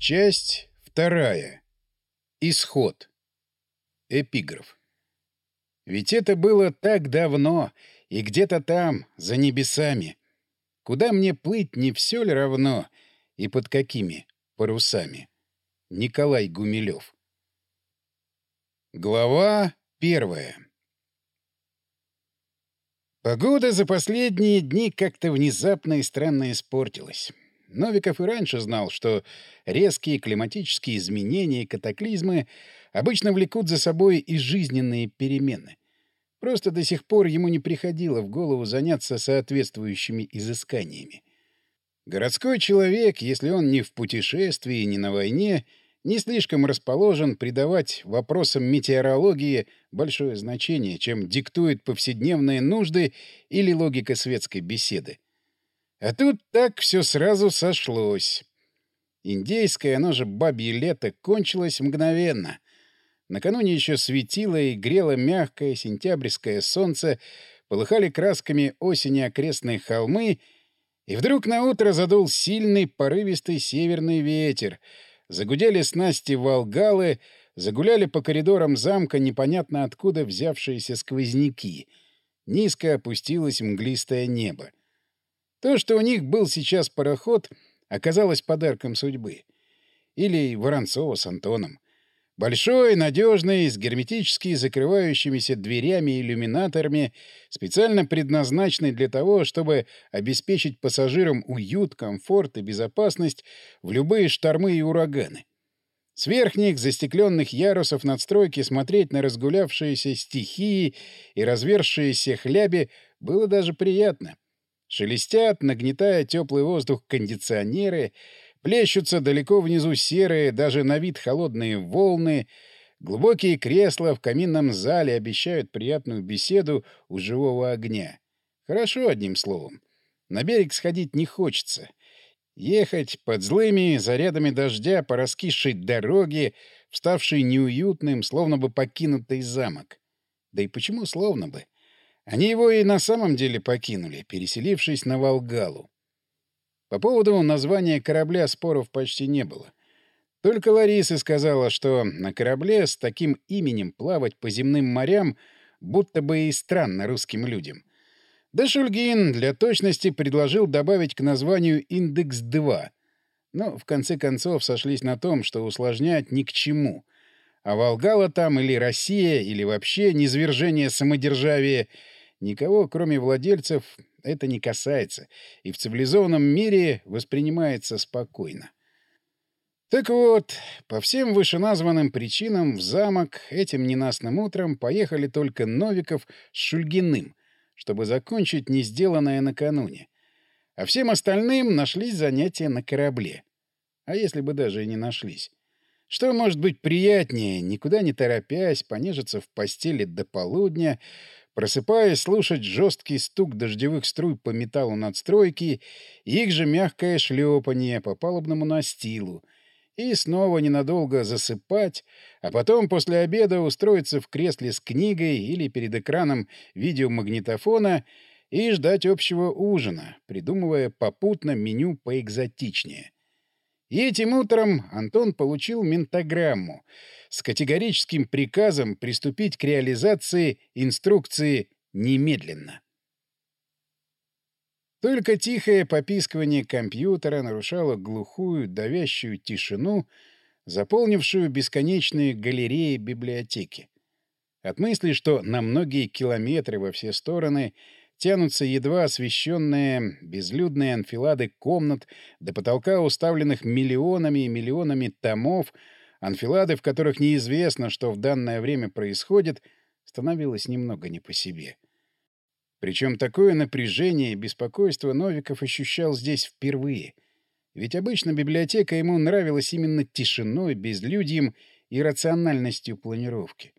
Часть вторая. Исход. Эпиграф. Ведь это было так давно, и где-то там, за небесами. Куда мне плыть, не все ли равно, и под какими парусами? Николай Гумилев. Глава первая. Погода за последние дни как-то внезапно и странно испортилась. Новиков и раньше знал, что резкие климатические изменения и катаклизмы обычно влекут за собой и жизненные перемены. Просто до сих пор ему не приходило в голову заняться соответствующими изысканиями. Городской человек, если он не в путешествии, не на войне, не слишком расположен придавать вопросам метеорологии большое значение, чем диктует повседневные нужды или логика светской беседы. А тут так все сразу сошлось. Индейское, оно же бабье лето, кончилось мгновенно. Накануне еще светило и грело мягкое сентябрьское солнце, полыхали красками осени окрестные холмы, и вдруг на утро задул сильный порывистый северный ветер. Загудели снасти волгалы, загуляли по коридорам замка непонятно откуда взявшиеся сквозняки. Низко опустилось мглистое небо. То, что у них был сейчас пароход, оказалось подарком судьбы. Или Воронцова с Антоном. Большой, надежный, с герметически закрывающимися дверями и иллюминаторами, специально предназначенный для того, чтобы обеспечить пассажирам уют, комфорт и безопасность в любые штормы и ураганы. С верхних застекленных ярусов надстройки смотреть на разгулявшиеся стихии и развершиеся хляби было даже приятно — Шелестят, нагнетая теплый воздух кондиционеры, плещутся далеко внизу серые, даже на вид холодные волны, глубокие кресла в каминном зале обещают приятную беседу у живого огня. Хорошо, одним словом. На берег сходить не хочется. Ехать под злыми зарядами дождя по раскисшей дороге, вставшей неуютным, словно бы покинутый замок. Да и почему словно бы? — они его и на самом деле покинули, переселившись на Волгалу. По поводу названия корабля споров почти не было. Только Лариса сказала, что на корабле с таким именем плавать по земным морям будто бы и странно русским людям. Да Шульгин для точности предложил добавить к названию «Индекс-2». Но в конце концов сошлись на том, что усложнять ни к чему. А Волгала там или Россия, или вообще низвержение самодержавия — Никого, кроме владельцев, это не касается, и в цивилизованном мире воспринимается спокойно. Так вот, по всем вышеназванным причинам в замок этим ненастным утром поехали только Новиков с Шульгиным, чтобы закончить не сделанное накануне. А всем остальным нашлись занятия на корабле. А если бы даже и не нашлись? Что может быть приятнее, никуда не торопясь, понежиться в постели до полудня, просыпаясь слушать жесткий стук дождевых струй по металлу надстройки их же мягкое шлепание по палубному настилу, и снова ненадолго засыпать, а потом после обеда устроиться в кресле с книгой или перед экраном видеомагнитофона и ждать общего ужина, придумывая попутно меню поэкзотичнее. И этим утром Антон получил ментограмму — с категорическим приказом приступить к реализации инструкции немедленно. Только тихое попискивание компьютера нарушало глухую, давящую тишину, заполнившую бесконечные галереи библиотеки. От мысли, что на многие километры во все стороны тянутся едва освещенные безлюдные анфилады комнат до потолка, уставленных миллионами и миллионами томов, анфилады, в которых неизвестно, что в данное время происходит, становилось немного не по себе. Причем такое напряжение и беспокойство Новиков ощущал здесь впервые. Ведь обычно библиотека ему нравилась именно тишиной, безлюдьем и рациональностью планировки.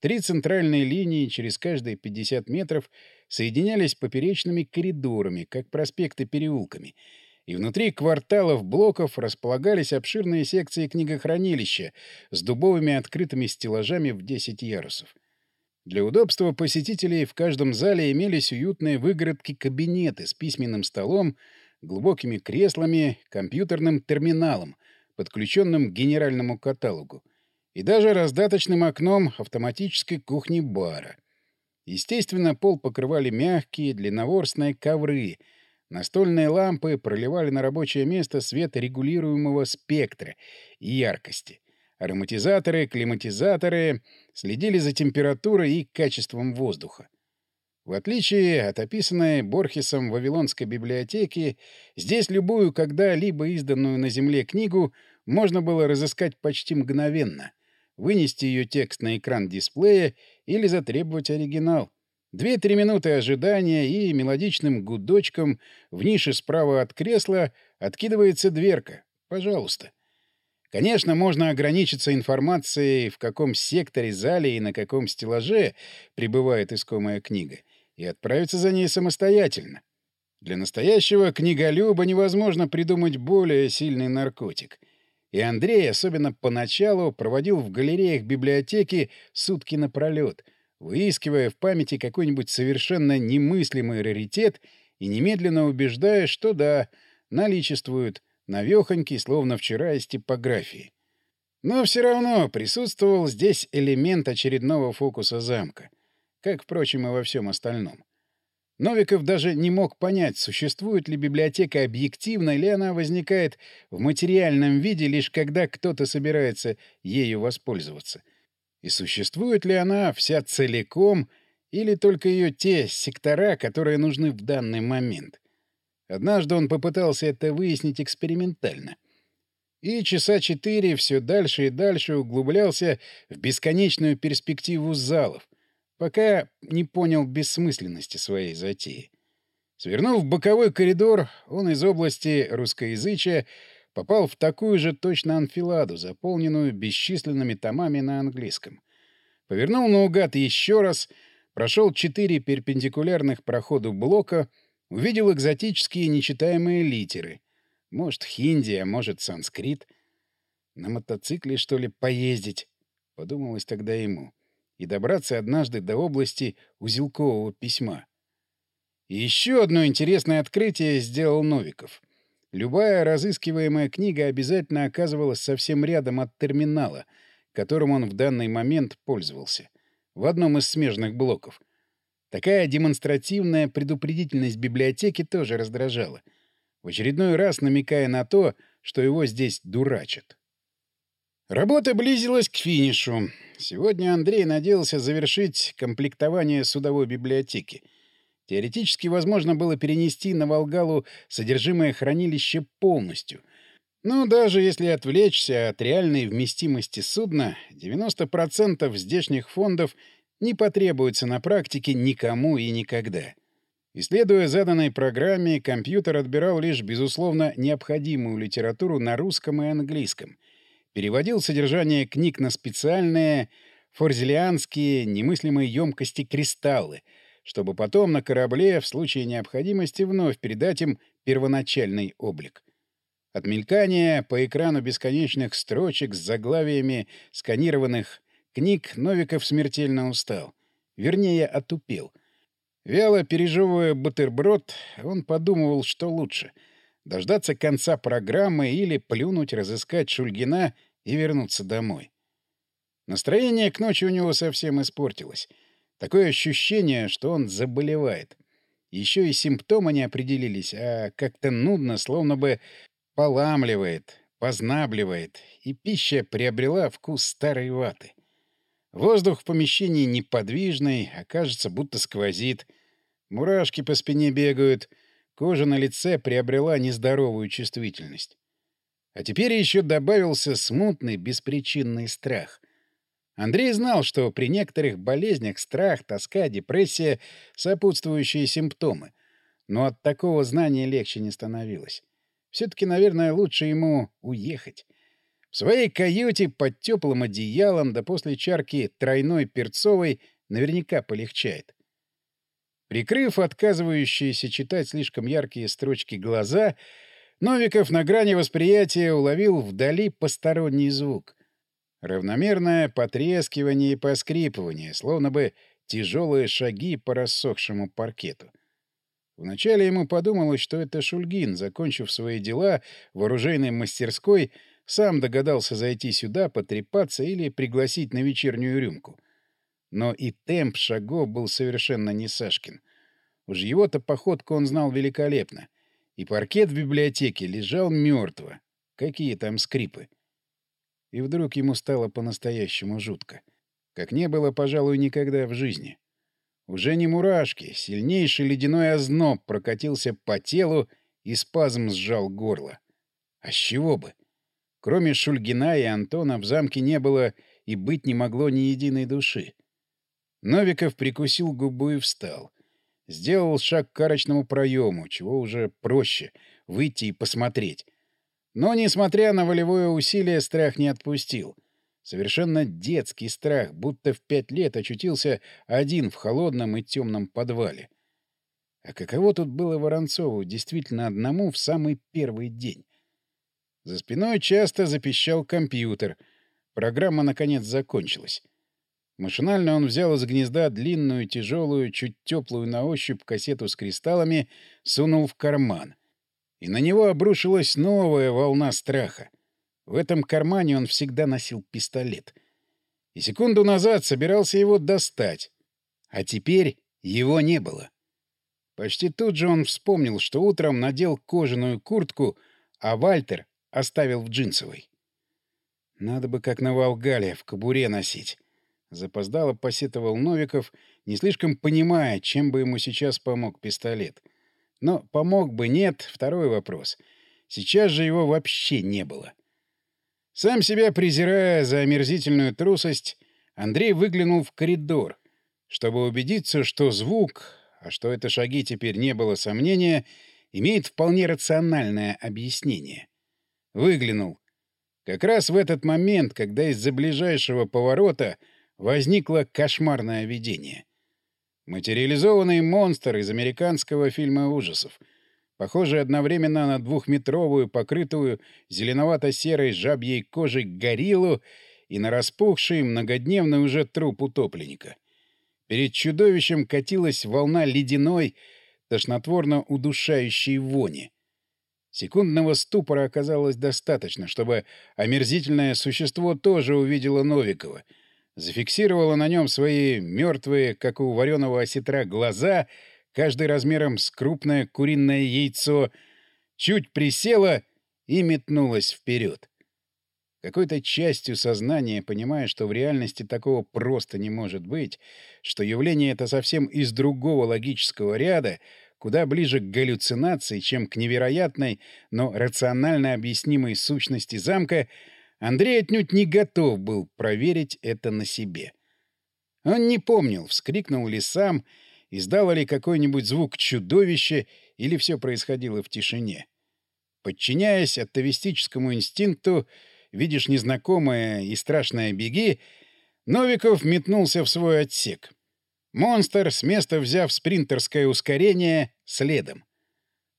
Три центральные линии через каждые 50 метров соединялись поперечными коридорами, как проспекты переулками — и внутри кварталов блоков располагались обширные секции книгохранилища с дубовыми открытыми стеллажами в 10 ярусов. Для удобства посетителей в каждом зале имелись уютные выгородки-кабинеты с письменным столом, глубокими креслами, компьютерным терминалом, подключенным к генеральному каталогу, и даже раздаточным окном автоматической кухни-бара. Естественно, пол покрывали мягкие длинноворстные ковры, настольные лампы проливали на рабочее место свет регулируемого спектра и яркости. Ароматизаторы, климатизаторы следили за температурой и качеством воздуха. В отличие от описанной Борхесом Вавилонской библиотеки, здесь любую когда-либо изданную на Земле книгу можно было разыскать почти мгновенно, вынести ее текст на экран дисплея или затребовать оригинал. Две-три минуты ожидания и мелодичным гудочком в нише справа от кресла откидывается дверка. Пожалуйста. Конечно, можно ограничиться информацией, в каком секторе, зале и на каком стеллаже пребывает искомая книга — и отправиться за ней самостоятельно. Для настоящего книголюба невозможно придумать более сильный наркотик. И Андрей, особенно поначалу, проводил в галереях библиотеки сутки напролет, выискивая в памяти какой-нибудь совершенно немыслимый раритет и немедленно убеждая, что да, наличествует, навехонький, словно вчера из типографии. Но все равно присутствовал здесь элемент очередного фокуса замка — как, впрочем, и во всем остальном. Новиков даже не мог понять, существует ли библиотека объективно, или она возникает в материальном виде лишь когда кто-то собирается ею воспользоваться. И существует ли она вся целиком, или только ее те сектора, которые нужны в данный момент. Однажды он попытался это выяснить экспериментально. И часа четыре все дальше и дальше углублялся в бесконечную перспективу залов, пока не понял бессмысленности своей затеи. Свернув в боковой коридор, он из области русскоязычия попал в такую же точно анфиладу, заполненную бесчисленными томами на английском. Повернул наугад еще раз, прошел четыре перпендикулярных проходу блока, увидел экзотические нечитаемые литеры. Может, хинди, а может, санскрит. На мотоцикле, что ли, поездить? Подумалось тогда ему и добраться однажды до области узелкового письма. И еще одно интересное открытие сделал Новиков. Любая разыскиваемая книга обязательно оказывалась совсем рядом от терминала, которым он в данный момент пользовался, в одном из смежных блоков. Такая демонстративная предупредительность библиотеки тоже раздражала, в очередной раз намекая на то, что его здесь дурачат. Работа близилась к финишу. Сегодня Андрей надеялся завершить комплектование судовой библиотеки. Теоретически возможно было перенести на Волгалу содержимое хранилища полностью. Но даже если отвлечься от реальной вместимости судна, 90% здешних фондов не потребуется на практике никому и никогда. Исследуя заданной программе, компьютер отбирал лишь, безусловно, необходимую литературу на русском и английском — переводил содержание книг на специальные форзелианские немыслимые емкости кристаллы, чтобы потом на корабле в случае необходимости вновь передать им первоначальный облик. От мелькания по экрану бесконечных строчек с заглавиями сканированных книг Новиков смертельно устал. Вернее, отупел. Вяло пережевывая бутерброд, он подумывал, что лучше — дождаться конца программы или плюнуть, разыскать Шульгина — и вернуться домой. Настроение к ночи у него совсем испортилось. Такое ощущение, что он заболевает. Еще и симптомы не определились, а как-то нудно, словно бы поламливает, познабливает, и пища приобрела вкус старой ваты. Воздух в помещении неподвижный, а кажется, будто сквозит. Мурашки по спине бегают, кожа на лице приобрела нездоровую чувствительность. А теперь еще добавился смутный, беспричинный страх. Андрей знал, что при некоторых болезнях страх, тоска, депрессия — сопутствующие симптомы. Но от такого знания легче не становилось. Все-таки, наверное, лучше ему уехать. В своей каюте под теплым одеялом, да после чарки тройной перцовой, наверняка полегчает. Прикрыв отказывающиеся читать слишком яркие строчки глаза, Новиков на грани восприятия уловил вдали посторонний звук. Равномерное потрескивание и поскрипывание, словно бы тяжелые шаги по рассохшему паркету. Вначале ему подумалось, что это Шульгин, закончив свои дела в оружейной мастерской, сам догадался зайти сюда, потрепаться или пригласить на вечернюю рюмку. Но и темп шагов был совершенно не Сашкин. Уж его-то походку он знал великолепно. И паркет в библиотеке лежал мертво. Какие там скрипы. И вдруг ему стало по-настоящему жутко. Как не было, пожалуй, никогда в жизни. Уже не мурашки, сильнейший ледяной озноб прокатился по телу и спазм сжал горло. А с чего бы? Кроме Шульгина и Антона в замке не было и быть не могло ни единой души. Новиков прикусил губу и встал. Сделал шаг к карочному проему, чего уже проще — выйти и посмотреть. Но, несмотря на волевое усилие, страх не отпустил. Совершенно детский страх, будто в пять лет очутился один в холодном и темном подвале. А каково тут было Воронцову действительно одному в самый первый день? За спиной часто запищал компьютер. Программа, наконец, закончилась. Машинально он взял из гнезда длинную, тяжелую, чуть теплую на ощупь кассету с кристаллами, сунул в карман. И на него обрушилась новая волна страха. В этом кармане он всегда носил пистолет. И секунду назад собирался его достать. А теперь его не было. Почти тут же он вспомнил, что утром надел кожаную куртку, а Вальтер оставил в джинсовой. Надо бы как на Волгале в кобуре носить. Запоздало посетовал Новиков, не слишком понимая, чем бы ему сейчас помог пистолет. Но помог бы, нет, второй вопрос. Сейчас же его вообще не было. Сам себя презирая за омерзительную трусость, Андрей выглянул в коридор, чтобы убедиться, что звук, а что это шаги теперь не было сомнения, имеет вполне рациональное объяснение. Выглянул. Как раз в этот момент, когда из-за ближайшего поворота — возникло кошмарное видение. Материализованный монстр из американского фильма ужасов, похожий одновременно на двухметровую, покрытую зеленовато-серой жабьей кожей гориллу и на распухший многодневный уже труп утопленника. Перед чудовищем катилась волна ледяной, тошнотворно удушающей вони. Секундного ступора оказалось достаточно, чтобы омерзительное существо тоже увидело Новикова — зафиксировала на нем свои мертвые, как у вареного осетра, глаза, каждый размером с крупное куриное яйцо, чуть присела и метнулась вперед. Какой-то частью сознания, понимая, что в реальности такого просто не может быть, что явление это совсем из другого логического ряда, куда ближе к галлюцинации, чем к невероятной, но рационально объяснимой сущности замка — Андрей отнюдь не готов был проверить это на себе. Он не помнил, вскрикнул ли сам, издало ли какой-нибудь звук чудовище или все происходило в тишине. Подчиняясь атовистическому инстинкту, видишь незнакомое и страшное «беги», Новиков метнулся в свой отсек. Монстр, с места взяв спринтерское ускорение, следом.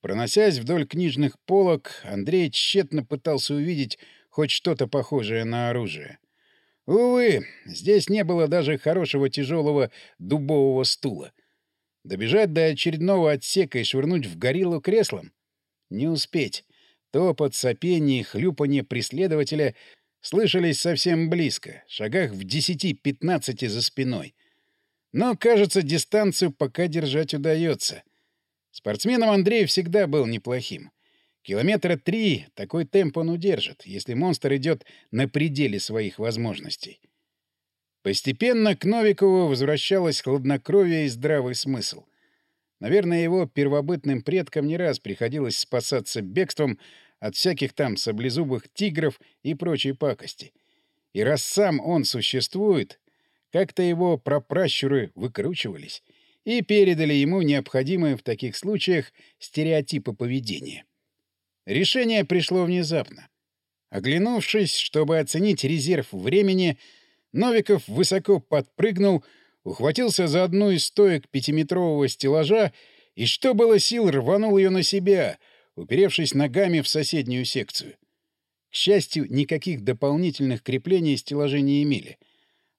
Проносясь вдоль книжных полок, Андрей тщетно пытался увидеть хоть что-то похожее на оружие. Увы, здесь не было даже хорошего тяжелого дубового стула. Добежать до очередного отсека и швырнуть в гориллу креслом? Не успеть. Топот, сопение и хлюпанье преследователя слышались совсем близко, шагах в десяти-пятнадцати за спиной. Но, кажется, дистанцию пока держать удается. Спортсменом Андрей всегда был неплохим. Километра три такой темп он удержит, если монстр идет на пределе своих возможностей. Постепенно к Новикову возвращалось хладнокровие и здравый смысл. Наверное, его первобытным предкам не раз приходилось спасаться бегством от всяких там саблезубых тигров и прочей пакости. И раз сам он существует, как-то его прапращуры выкручивались и передали ему необходимые в таких случаях стереотипы поведения. Решение пришло внезапно. Оглянувшись, чтобы оценить резерв времени, Новиков высоко подпрыгнул, ухватился за одну из стоек пятиметрового стеллажа и, что было сил, рванул ее на себя, уперевшись ногами в соседнюю секцию. К счастью, никаких дополнительных креплений стеллажи не имели.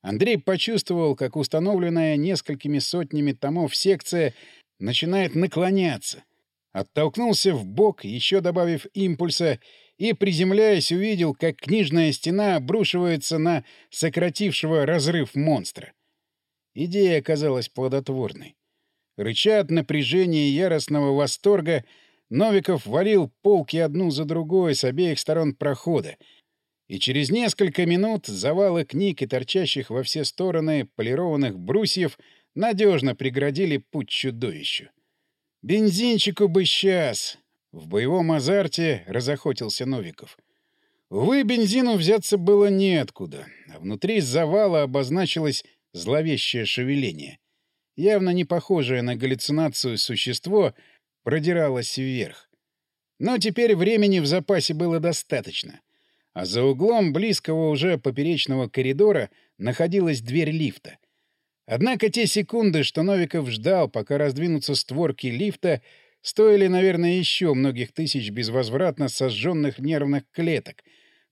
Андрей почувствовал, как установленная несколькими сотнями томов секция начинает наклоняться, Оттолкнулся в бок, еще добавив импульса, и, приземляясь, увидел, как книжная стена обрушивается на сократившего разрыв монстра. Идея оказалась плодотворной. Рыча от напряжения и яростного восторга, Новиков валил полки одну за другой с обеих сторон прохода, и через несколько минут завалы книг и торчащих во все стороны полированных брусьев надежно преградили путь чудовищу. «Бензинчику бы сейчас!» — в боевом азарте разохотился Новиков. Увы, бензину взяться было неоткуда, а внутри завала обозначилось зловещее шевеление. Явно не похожее на галлюцинацию существо продиралось вверх. Но теперь времени в запасе было достаточно — а за углом близкого уже поперечного коридора находилась дверь лифта. Однако те секунды, что Новиков ждал, пока раздвинутся створки лифта, стоили, наверное, еще многих тысяч безвозвратно сожженных нервных клеток,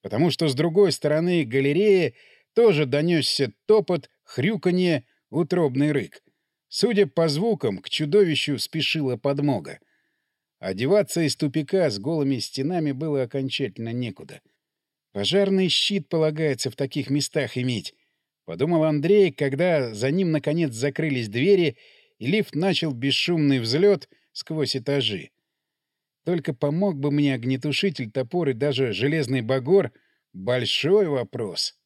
потому что с другой стороны галереи тоже донесся топот, хрюканье, утробный рык. Судя по звукам, к чудовищу спешила подмога. Одеваться из тупика с голыми стенами было окончательно некуда — Пожарный щит полагается в таких местах иметь, — подумал Андрей, когда за ним, наконец, закрылись двери, и лифт начал бесшумный взлет сквозь этажи. Только помог бы мне огнетушитель, топор и даже железный багор — большой вопрос.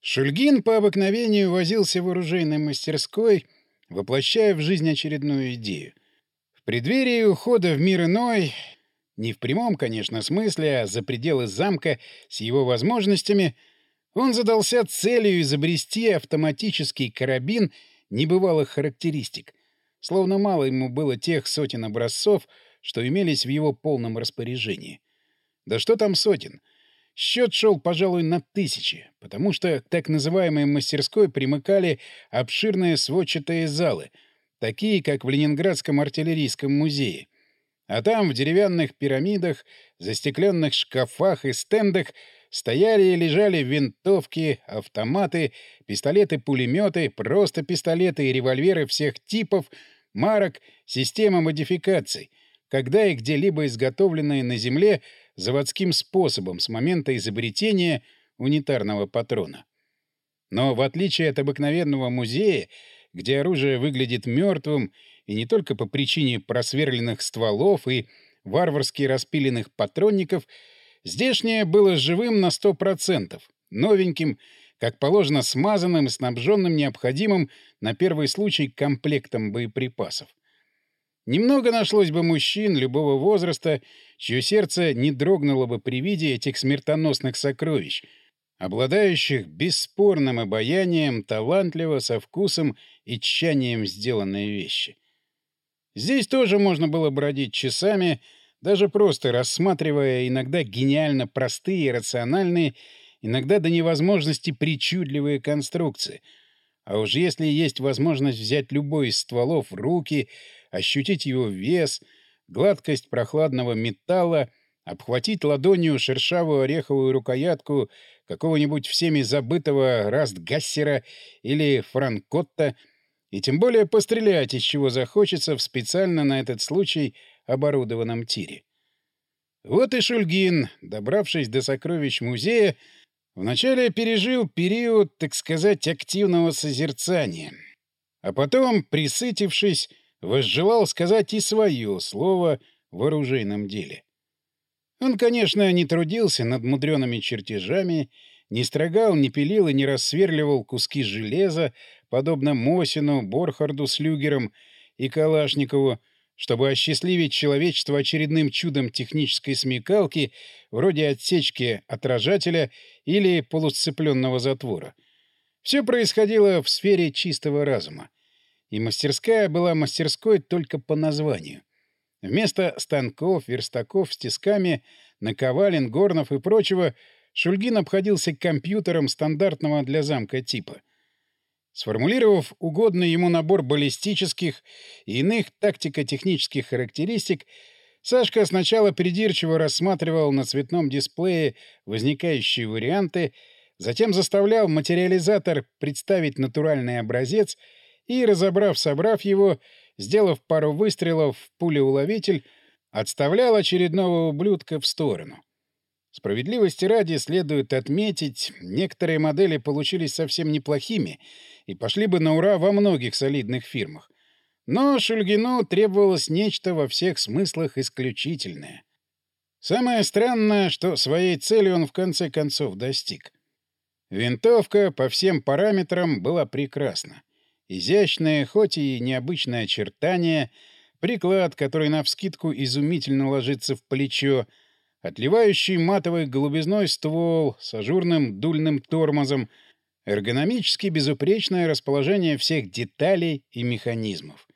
Шульгин по обыкновению возился в оружейной мастерской, воплощая в жизнь очередную идею. В преддверии ухода в мир иной не в прямом, конечно, смысле, а за пределы замка с его возможностями, он задался целью изобрести автоматический карабин небывалых характеристик, словно мало ему было тех сотен образцов, что имелись в его полном распоряжении. Да что там сотен? Счет шел, пожалуй, на тысячи, потому что к так называемой мастерской примыкали обширные сводчатые залы, такие, как в Ленинградском артиллерийском музее — а там, в деревянных пирамидах, застекленных шкафах и стендах стояли и лежали винтовки, автоматы, пистолеты-пулеметы, просто пистолеты и револьверы всех типов, марок, системы модификаций, когда и где-либо изготовленные на Земле заводским способом с момента изобретения унитарного патрона. Но в отличие от обыкновенного музея, где оружие выглядит мертвым и не только по причине просверленных стволов и варварски распиленных патронников, здешнее было живым на сто процентов, новеньким, как положено смазанным и снабженным необходимым на первый случай комплектом боеприпасов. Немного нашлось бы мужчин любого возраста, чье сердце не дрогнуло бы при виде этих смертоносных сокровищ, обладающих бесспорным обаянием, талантливо, со вкусом и тщанием сделанные вещи. Здесь тоже можно было бродить часами, даже просто рассматривая иногда гениально простые и рациональные, иногда до невозможности причудливые конструкции. А уж если есть возможность взять любой из стволов в руки, ощутить его вес, гладкость прохладного металла, обхватить ладонью шершавую ореховую рукоятку какого-нибудь всеми забытого Растгассера или Франкотта — и тем более пострелять, из чего захочется в специально на этот случай оборудованном тире. Вот и Шульгин, добравшись до сокровищ музея, вначале пережил период, так сказать, активного созерцания, а потом, присытившись, возжелал сказать и свое слово в оружейном деле. Он, конечно, не трудился над мудреными чертежами, не строгал, не пилил и не рассверливал куски железа, подобно Мосину, Борхарду с Люгером и Калашникову, чтобы осчастливить человечество очередным чудом технической смекалки, вроде отсечки отражателя или полусцепленного затвора. Все происходило в сфере чистого разума. И мастерская была мастерской только по названию. Вместо станков, верстаков с тисками, наковален, горнов и прочего Шульгин обходился компьютером стандартного для замка типа. Сформулировав угодный ему набор баллистических и иных тактико-технических характеристик, Сашка сначала придирчиво рассматривал на цветном дисплее возникающие варианты, затем заставлял материализатор представить натуральный образец и, разобрав-собрав его, сделав пару выстрелов в пулеуловитель, отставлял очередного ублюдка в сторону. Справедливости ради следует отметить, некоторые модели получились совсем неплохими и пошли бы на ура во многих солидных фирмах. Но Шульгину требовалось нечто во всех смыслах исключительное. Самое странное, что своей цели он в конце концов достиг. Винтовка по всем параметрам была прекрасна. Изящное, хоть и необычное очертание, приклад, который навскидку изумительно ложится в плечо — отливающий матовой голубизной ствол с ажурным дульным тормозом, эргономически безупречное расположение всех деталей и механизмов.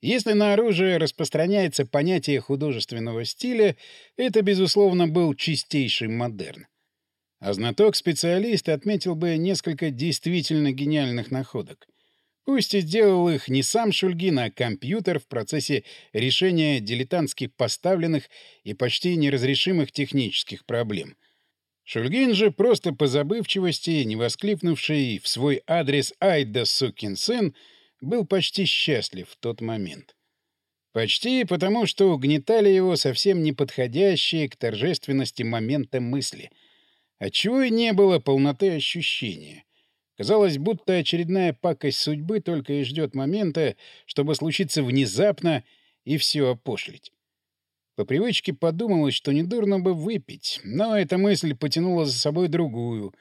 Если на оружие распространяется понятие художественного стиля, это, безусловно, был чистейший модерн. А знаток-специалист отметил бы несколько действительно гениальных находок — Пусть и сделал их не сам Шульгин, а компьютер в процессе решения дилетантских поставленных и почти неразрешимых технических проблем. Шульгин же, просто по забывчивости, не воскликнувший в свой адрес «Айда, сукин сын», был почти счастлив в тот момент. Почти потому, что угнетали его совсем неподходящие к торжественности момента мысли. Отчего и не было полноты ощущения. Казалось, будто очередная пакость судьбы только и ждет момента, чтобы случиться внезапно и все опошлить. По привычке подумалось, что недурно бы выпить, но эта мысль потянула за собой другую.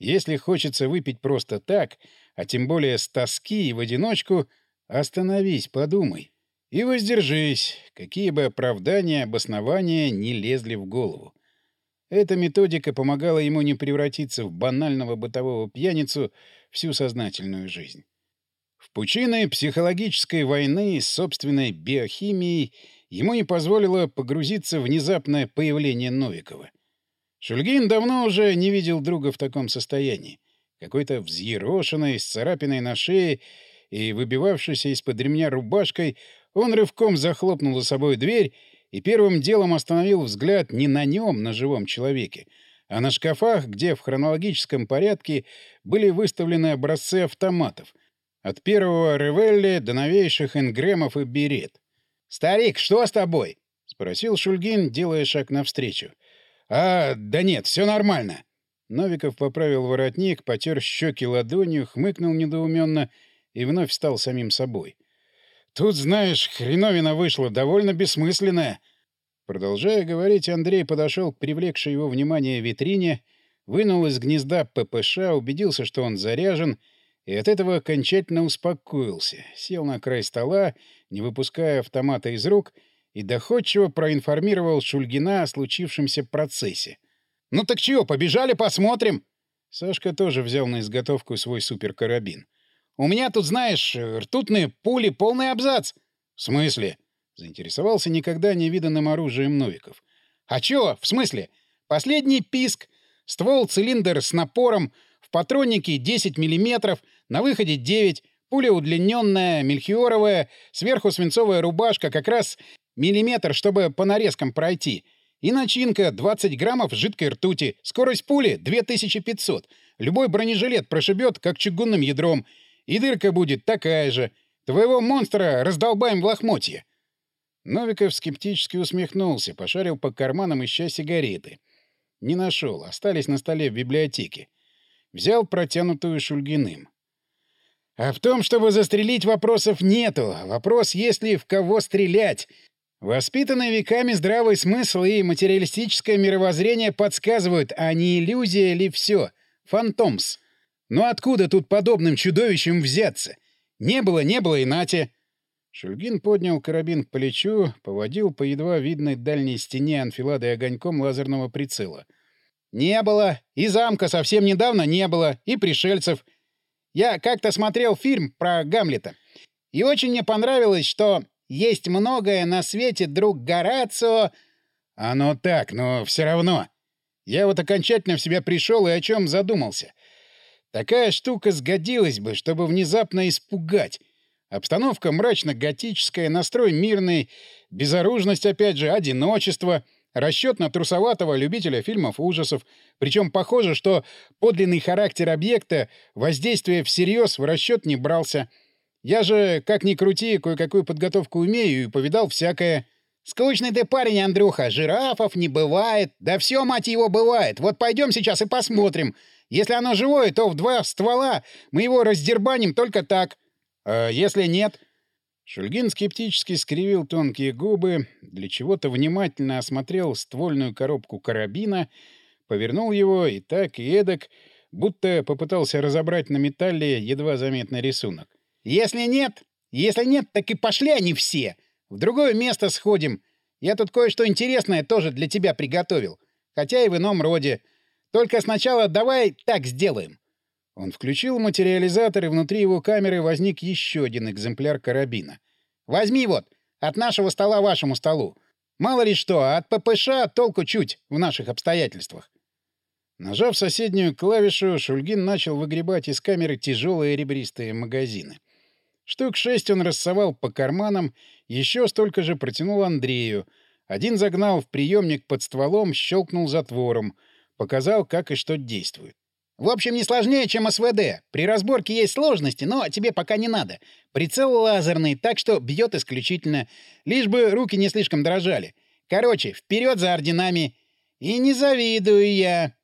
Если хочется выпить просто так, а тем более с тоски и в одиночку, остановись, подумай. И воздержись, какие бы оправдания, обоснования не лезли в голову. Эта методика помогала ему не превратиться в банального бытового пьяницу всю сознательную жизнь. В пучины психологической войны с собственной биохимией ему не позволило погрузиться внезапное появление Новикова. Шульгин давно уже не видел друга в таком состоянии. Какой-то взъерошенный, с царапиной на шее и выбивавшийся из-под ремня рубашкой, он рывком захлопнул за собой дверь и первым делом остановил взгляд не на нем, на живом человеке, а на шкафах, где в хронологическом порядке были выставлены образцы автоматов, от первого Ревелли до новейших Ингремов и Берет. «Старик, что с тобой?» — спросил Шульгин, делая шаг навстречу. «А, да нет, все нормально». Новиков поправил воротник, потер щеки ладонью, хмыкнул недоуменно и вновь стал самим собой. Тут, знаешь, хреновина вышла, довольно бессмысленная. Продолжая говорить, Андрей подошел к привлекшей его внимание витрине, вынул из гнезда ППШ, убедился, что он заряжен, и от этого окончательно успокоился, сел на край стола, не выпуская автомата из рук, и доходчиво проинформировал Шульгина о случившемся процессе. «Ну так чего, побежали, посмотрим!» Сашка тоже взял на изготовку свой суперкарабин. У меня тут, знаешь, ртутные пули, полный абзац. — В смысле? — заинтересовался никогда не виданным оружием Новиков. — А чё? В смысле? Последний писк. Ствол, цилиндр с напором, в патроннике 10 миллиметров, на выходе 9, пуля удлиненная, мельхиоровая, сверху свинцовая рубашка, как раз миллиметр, чтобы по нарезкам пройти. И начинка 20 граммов жидкой ртути. Скорость пули 2500. Любой бронежилет прошибет, как чугунным ядром. И дырка будет такая же. Твоего монстра раздолбаем в лохмотье. Новиков скептически усмехнулся, пошарил по карманам, ища сигареты. Не нашел, остались на столе в библиотеке. Взял протянутую Шульгиным. А в том, чтобы застрелить, вопросов нету. Вопрос, есть ли в кого стрелять. Воспитанный веками здравый смысл и материалистическое мировоззрение подсказывают, а не иллюзия ли все. Фантомс. Но откуда тут подобным чудовищем взяться? Не было, не было и нате. Шульгин поднял карабин к плечу, поводил по едва видной дальней стене анфилады огоньком лазерного прицела. «Не было. И замка совсем недавно не было. И пришельцев. Я как-то смотрел фильм про Гамлета. И очень мне понравилось, что есть многое на свете, друг Горацио...» «Оно так, но все равно. Я вот окончательно в себя пришел и о чем задумался. Такая штука сгодилась бы, чтобы внезапно испугать. Обстановка мрачно-готическая, настрой мирный, безоружность, опять же, одиночество, расчет на трусоватого любителя фильмов ужасов. Причем похоже, что подлинный характер объекта воздействие всерьез в расчет не брался. Я же, как ни крути, кое-какую подготовку умею и повидал всякое. Скучный ты парень, Андрюха. Жирафов не бывает. Да все, мать его, бывает. Вот пойдем сейчас и посмотрим. Если оно живое, то в два ствола мы его раздербаним только так. А если нет? Шульгин скептически скривил тонкие губы, для чего-то внимательно осмотрел ствольную коробку карабина, повернул его и так, и эдак, будто попытался разобрать на металле едва заметный рисунок. «Если нет, если нет, так и пошли они все. В другое место сходим. Я тут кое-что интересное тоже для тебя приготовил. Хотя и в ином роде. Только сначала давай так сделаем». Он включил материализатор, и внутри его камеры возник еще один экземпляр карабина. «Возьми вот, от нашего стола вашему столу. Мало ли что, а от ППШ толку чуть в наших обстоятельствах». Нажав соседнюю клавишу, Шульгин начал выгребать из камеры тяжелые ребристые магазины. Штук шесть он рассовал по карманам, еще столько же протянул Андрею. Один загнал в приемник под стволом, щелкнул затвором, показал, как и что действует. В общем, не сложнее, чем СВД. При разборке есть сложности, но тебе пока не надо. Прицел лазерный, так что бьет исключительно. Лишь бы руки не слишком дрожали. Короче, вперед за орденами. И не завидую я.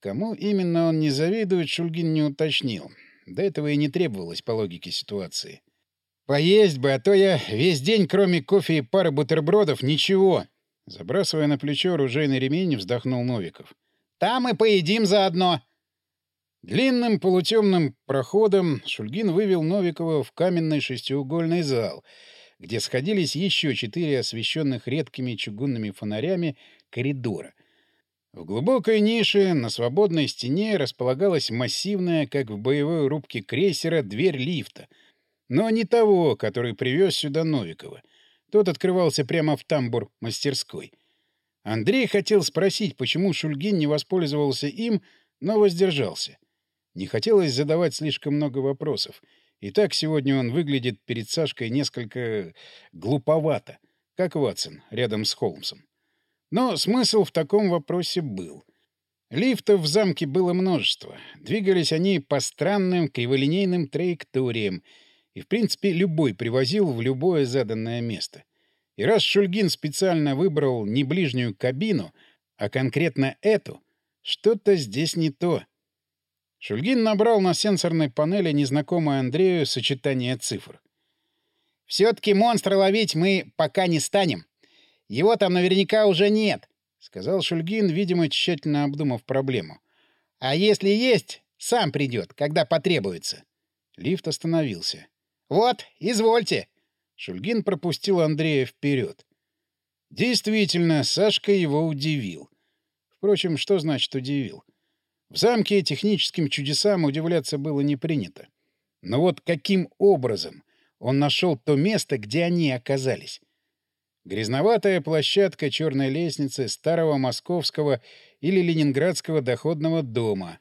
Кому именно он не завидует, Шульгин не уточнил. До этого и не требовалось по логике ситуации. «Поесть бы, а то я весь день, кроме кофе и пары бутербродов, ничего!» Забрасывая на плечо оружейный ремень, вздохнул Новиков. «Там и поедим заодно!» Длинным полутемным проходом Шульгин вывел Новикова в каменный шестиугольный зал, где сходились еще четыре освещенных редкими чугунными фонарями коридора — в глубокой нише на свободной стене располагалась массивная, как в боевой рубке крейсера, дверь лифта. Но не того, который привез сюда Новикова. Тот открывался прямо в тамбур мастерской. Андрей хотел спросить, почему Шульгин не воспользовался им, но воздержался. Не хотелось задавать слишком много вопросов. И так сегодня он выглядит перед Сашкой несколько глуповато, как Ватсон рядом с Холмсом. Но смысл в таком вопросе был. Лифтов в замке было множество. Двигались они по странным криволинейным траекториям, и, в принципе, любой привозил в любое заданное место. И раз Шульгин специально выбрал не ближнюю кабину, а конкретно эту, что-то здесь не то. Шульгин набрал на сенсорной панели незнакомое Андрею сочетание цифр. «Все-таки монстра ловить мы пока не станем», его там наверняка уже нет, — сказал Шульгин, видимо, тщательно обдумав проблему. — А если есть, сам придет, когда потребуется. Лифт остановился. — Вот, извольте. Шульгин пропустил Андрея вперед. Действительно, Сашка его удивил. Впрочем, что значит удивил? В замке техническим чудесам удивляться было не принято. Но вот каким образом он нашел то место, где они оказались? Грязноватая площадка черной лестницы старого московского или ленинградского доходного дома.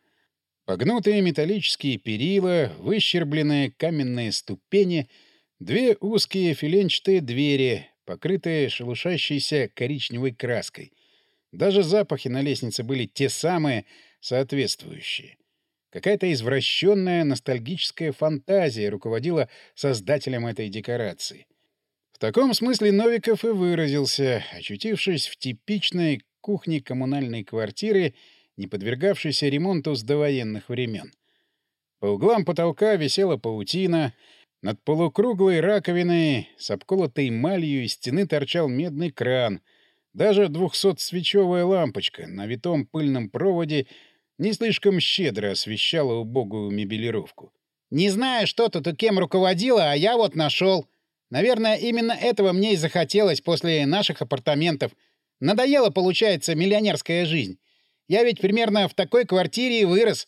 Погнутые металлические перила, выщербленные каменные ступени, две узкие филенчатые двери, покрытые шелушащейся коричневой краской. Даже запахи на лестнице были те самые, соответствующие. Какая-то извращенная ностальгическая фантазия руководила создателем этой декорации — в таком смысле Новиков и выразился, очутившись в типичной кухне коммунальной квартиры, не подвергавшейся ремонту с довоенных времен. По углам потолка висела паутина, над полукруглой раковиной с обколотой малью из стены торчал медный кран, даже двухсотсвечевая лампочка на витом пыльном проводе не слишком щедро освещала убогую мебелировку. «Не знаю, что тут и кем руководила, а я вот нашел», Наверное, именно этого мне и захотелось после наших апартаментов. Надоела, получается, миллионерская жизнь. Я ведь примерно в такой квартире и вырос.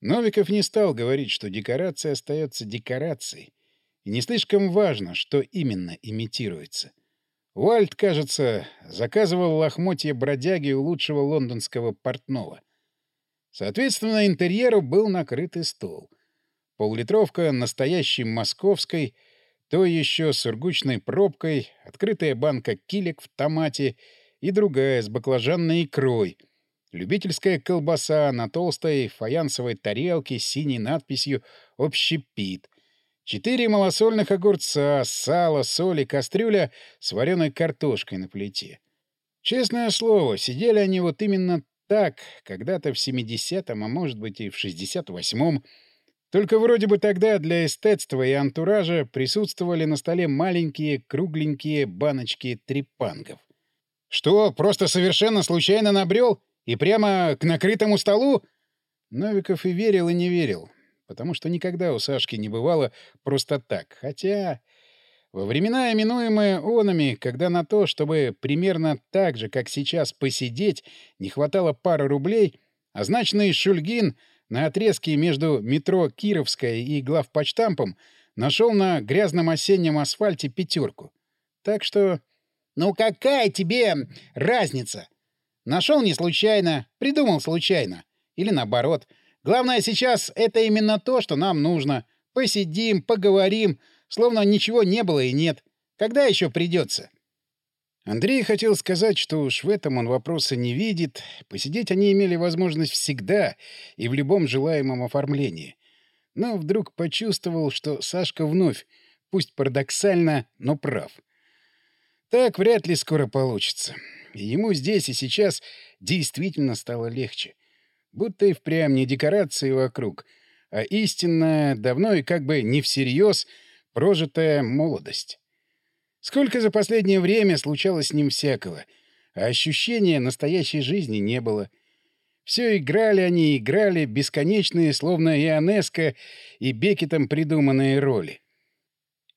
Новиков не стал говорить, что декорация остается декорацией. И не слишком важно, что именно имитируется. Уальт, кажется, заказывал лохмотья бродяги у лучшего лондонского портного. Соответственно, интерьеру был накрытый стол. Поллитровка настоящей московской — то еще с сургучной пробкой, открытая банка килек в томате и другая с баклажанной икрой, любительская колбаса на толстой фаянсовой тарелке с синей надписью «Общепит», Четыре малосольных огурца, сало, соль и кастрюля с вареной картошкой на плите. Честное слово, сидели они вот именно так, когда-то в 70-м, а может быть и в 68-м. Только вроде бы тогда для эстетства и антуража присутствовали на столе маленькие кругленькие баночки трепангов. «Что, просто совершенно случайно набрел? И прямо к накрытому столу?» Новиков и верил, и не верил, потому что никогда у Сашки не бывало просто так. Хотя во времена, именуемые онами, когда на то, чтобы примерно так же, как сейчас, посидеть, не хватало пары рублей, означенный Шульгин на отрезке между метро Кировская и главпочтампом нашел на грязном осеннем асфальте пятерку. Так что... Ну какая тебе разница? Нашел не случайно, придумал случайно. Или наоборот. Главное сейчас — это именно то, что нам нужно. Посидим, поговорим, Словно ничего не было и нет. Когда еще придется? Андрей хотел сказать, что уж в этом он вопроса не видит. Посидеть они имели возможность всегда и в любом желаемом оформлении. Но вдруг почувствовал, что Сашка вновь, пусть парадоксально, но прав. Так вряд ли скоро получится. И ему здесь и сейчас действительно стало легче. Будто и впрямь не декорации вокруг, а истинная, давно и как бы не всерьез — Прожитая молодость. Сколько за последнее время случалось с ним всякого, а ощущения настоящей жизни не было. Все играли они, играли бесконечные, словно Ионеско и Бекетом придуманные роли.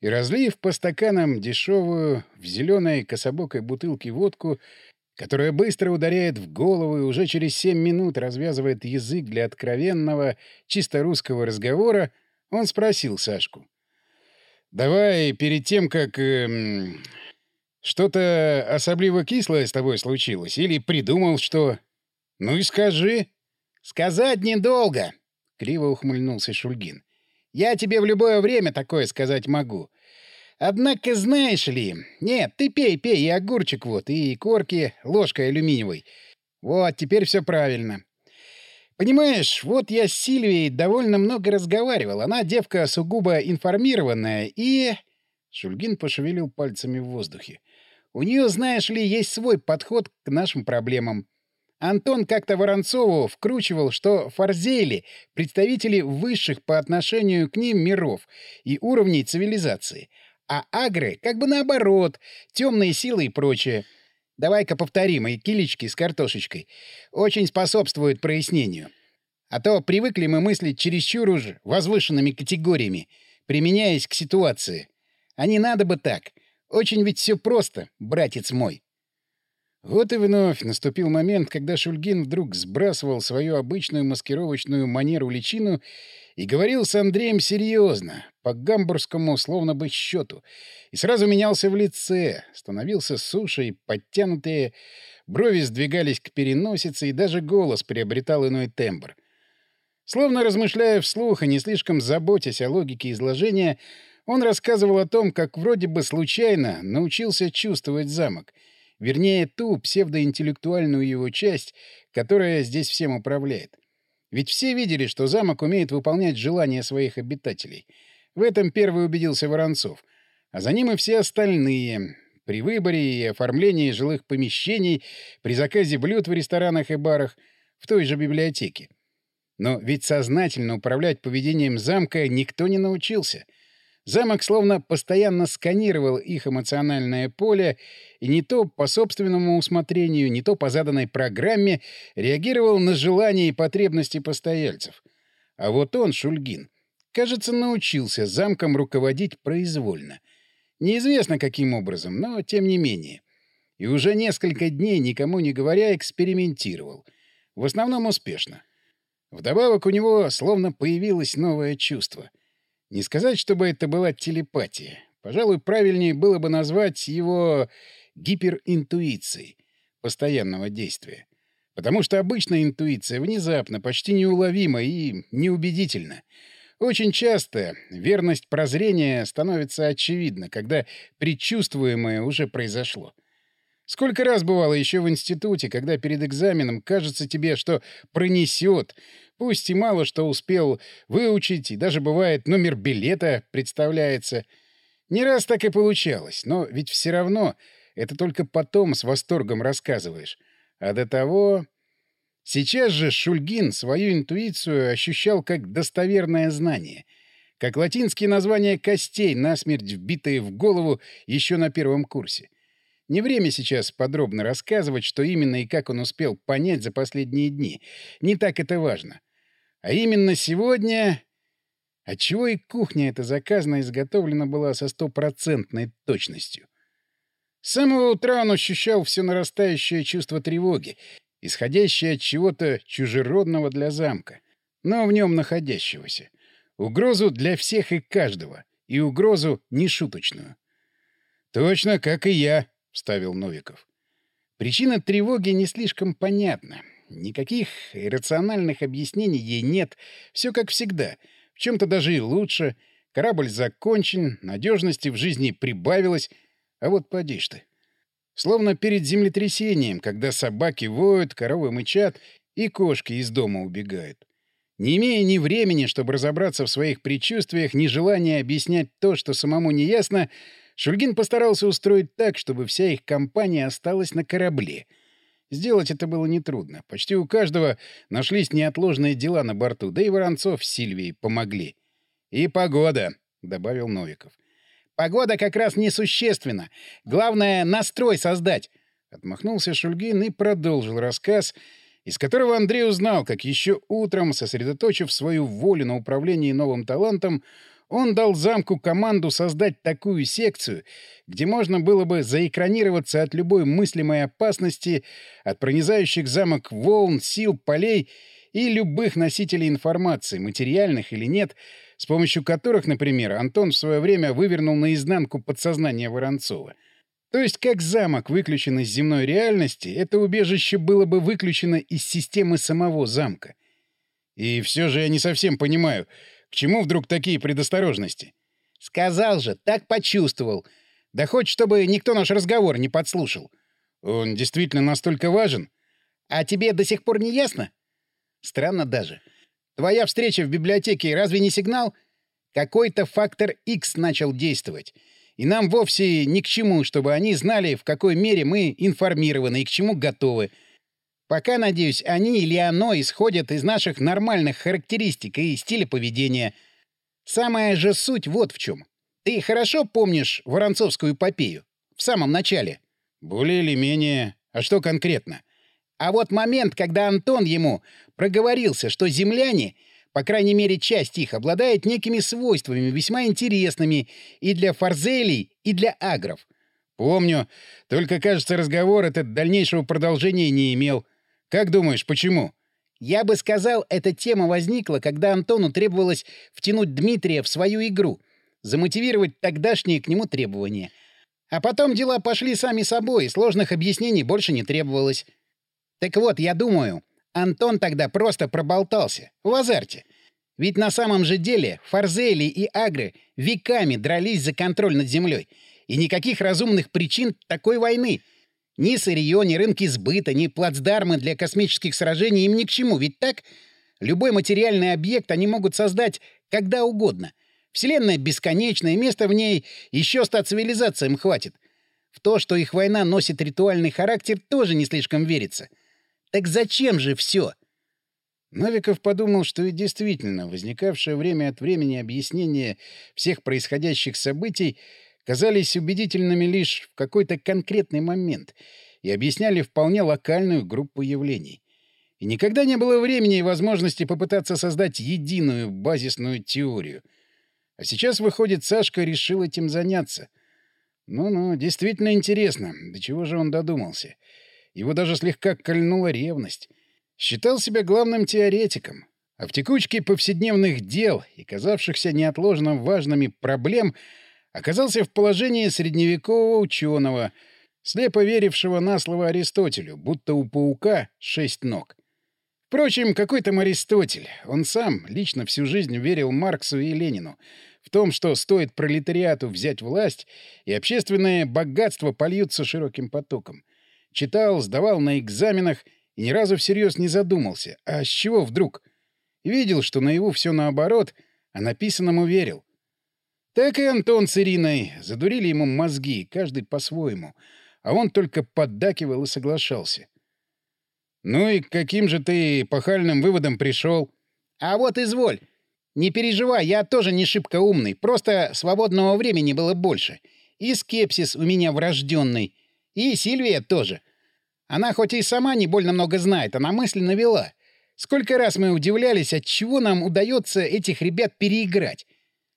И разлив по стаканам дешевую, в зеленой кособокой бутылке водку, которая быстро ударяет в голову и уже через семь минут развязывает язык для откровенного, чисто русского разговора, он спросил Сашку. Давай перед тем, как... Эм, что-то особливо кислое с тобой случилось? Или придумал, что... Ну и скажи. Сказать недолго, — криво ухмыльнулся Шульгин. Я тебе в любое время такое сказать могу. Однако знаешь ли... Нет, ты пей, пей, и огурчик вот, и корки ложкой алюминиевой. Вот, теперь все правильно. Понимаешь, вот я с Сильвией довольно много разговаривал. Она девка сугубо информированная и... Шульгин пошевелил пальцами в воздухе. У нее, знаешь ли, есть свой подход к нашим проблемам. Антон как-то Воронцову вкручивал, что форзели — представители высших по отношению к ним миров и уровней цивилизации, а агры — как бы наоборот, темные силы и прочее — Давай-ка повторим, и килечки с картошечкой очень способствуют прояснению. А то привыкли мы мыслить чересчур уж возвышенными категориями, применяясь к ситуации. А не надо бы так. Очень ведь все просто, братец мой. Вот и вновь наступил момент, когда Шульгин вдруг сбрасывал свою обычную маскировочную манеру-личину и говорил с Андреем серьезно, по гамбургскому словно бы счету, и сразу менялся в лице, становился суше и подтянутые, брови сдвигались к переносице, и даже голос приобретал иной тембр. Словно размышляя вслух и не слишком заботясь о логике изложения, он рассказывал о том, как вроде бы случайно научился чувствовать замок — Вернее, ту псевдоинтеллектуальную его часть, которая здесь всем управляет. Ведь все видели, что замок умеет выполнять желания своих обитателей. В этом первый убедился Воронцов. А за ним и все остальные. При выборе и оформлении жилых помещений, при заказе блюд в ресторанах и барах, в той же библиотеке. Но ведь сознательно управлять поведением замка никто не научился — Замок словно постоянно сканировал их эмоциональное поле и не то по собственному усмотрению, не то по заданной программе реагировал на желания и потребности постояльцев. А вот он, Шульгин, кажется, научился замком руководить произвольно. Неизвестно каким образом, но тем не менее. И уже несколько дней, никому не говоря, экспериментировал. В основном успешно. Вдобавок у него словно появилось новое чувство — не сказать, чтобы это была телепатия. Пожалуй, правильнее было бы назвать его гиперинтуицией постоянного действия. Потому что обычная интуиция внезапно, почти неуловима и неубедительна. Очень часто верность прозрения становится очевидна, когда предчувствуемое уже произошло. Сколько раз бывало еще в институте, когда перед экзаменом кажется тебе, что пронесет, пусть и мало что успел выучить, и даже бывает номер билета представляется. Не раз так и получалось, но ведь все равно это только потом с восторгом рассказываешь. А до того... Сейчас же Шульгин свою интуицию ощущал как достоверное знание, как латинские названия костей, насмерть вбитые в голову еще на первом курсе. Не время сейчас подробно рассказывать, что именно и как он успел понять за последние дни. Не так это важно. А именно сегодня... Отчего и кухня эта заказана изготовлена была со стопроцентной точностью. С самого утра он ощущал все нарастающее чувство тревоги, исходящее от чего-то чужеродного для замка, но в нем находящегося. Угрозу для всех и каждого, и угрозу нешуточную. «Точно, как и я», — вставил Новиков. Причина тревоги не слишком понятна. Никаких иррациональных объяснений ей нет. Все как всегда. В чем-то даже и лучше. Корабль закончен, надежности в жизни прибавилось — а вот поди ты. Словно перед землетрясением, когда собаки воют, коровы мычат и кошки из дома убегают. Не имея ни времени, чтобы разобраться в своих предчувствиях, ни желания объяснять то, что самому не ясно, Шульгин постарался устроить так, чтобы вся их компания осталась на корабле. Сделать это было нетрудно. Почти у каждого нашлись неотложные дела на борту, да и Воронцов с Сильвией помогли. «И погода», — добавил Новиков. Погода как раз несущественна. Главное — настрой создать. Отмахнулся Шульгин и продолжил рассказ, из которого Андрей узнал, как еще утром, сосредоточив свою волю на управлении новым талантом, он дал замку команду создать такую секцию, где можно было бы заэкранироваться от любой мыслимой опасности, от пронизающих замок волн, сил, полей и любых носителей информации, материальных или нет, с помощью которых, например, Антон в свое время вывернул наизнанку подсознание Воронцова. То есть, как замок выключен из земной реальности, это убежище было бы выключено из системы самого замка. И все же я не совсем понимаю, к чему вдруг такие предосторожности? Сказал же, так почувствовал. Да хоть чтобы никто наш разговор не подслушал. Он действительно настолько важен? А тебе до сих пор не ясно? Странно даже. Твоя встреча в библиотеке разве не сигнал? Какой-то фактор X начал действовать. И нам вовсе ни к чему, чтобы они знали, в какой мере мы информированы и к чему готовы. Пока, надеюсь, они или оно исходят из наших нормальных характеристик и стиля поведения. Самая же суть вот в чем. Ты хорошо помнишь Воронцовскую эпопею? В самом начале? Более или менее. А что конкретно? А вот момент, когда Антон ему проговорился, что земляне, по крайней мере часть их, обладает некими свойствами весьма интересными и для фарзелей, и для агров. Помню. Только, кажется, разговор этот дальнейшего продолжения не имел. Как думаешь, почему? Я бы сказал, эта тема возникла, когда Антону требовалось втянуть Дмитрия в свою игру, замотивировать тогдашние к нему требования. А потом дела пошли сами собой, сложных объяснений больше не требовалось. Так вот, я думаю, Антон тогда просто проболтался. В азарте. Ведь на самом же деле Фарзели и Агры веками дрались за контроль над землей. И никаких разумных причин такой войны. Ни сырье, ни рынки сбыта, ни плацдармы для космических сражений им ни к чему. Ведь так? Любой материальный объект они могут создать когда угодно. Вселенная бесконечная, места в ней еще ста цивилизациям хватит. В то, что их война носит ритуальный характер, тоже не слишком верится. — так зачем же все? Новиков подумал, что и действительно возникавшее время от времени объяснение всех происходящих событий казались убедительными лишь в какой-то конкретный момент и объясняли вполне локальную группу явлений. И никогда не было времени и возможности попытаться создать единую базисную теорию. А сейчас, выходит, Сашка решил этим заняться. Ну-ну, действительно интересно, до чего же он додумался. — его даже слегка кольнула ревность. Считал себя главным теоретиком, а в текучке повседневных дел и казавшихся неотложно важными проблем оказался в положении средневекового ученого, слепо верившего на слово Аристотелю, будто у паука шесть ног. Впрочем, какой там Аристотель? Он сам лично всю жизнь верил Марксу и Ленину в том, что стоит пролетариату взять власть, и общественное богатство польются широким потоком. Читал, сдавал на экзаменах и ни разу всерьез не задумался. А с чего вдруг? Видел, что наяву все наоборот, а написанному верил. Так и Антон с Ириной задурили ему мозги, каждый по-своему, а он только поддакивал и соглашался. «Ну и к каким же ты пахальным выводом пришел?» «А вот изволь. Не переживай, я тоже не шибко умный, просто свободного времени было больше. И скепсис у меня врожденный. И Сильвия тоже. Она хоть и сама не больно много знает, она мысленно вела. Сколько раз мы удивлялись, от чего нам удается этих ребят переиграть.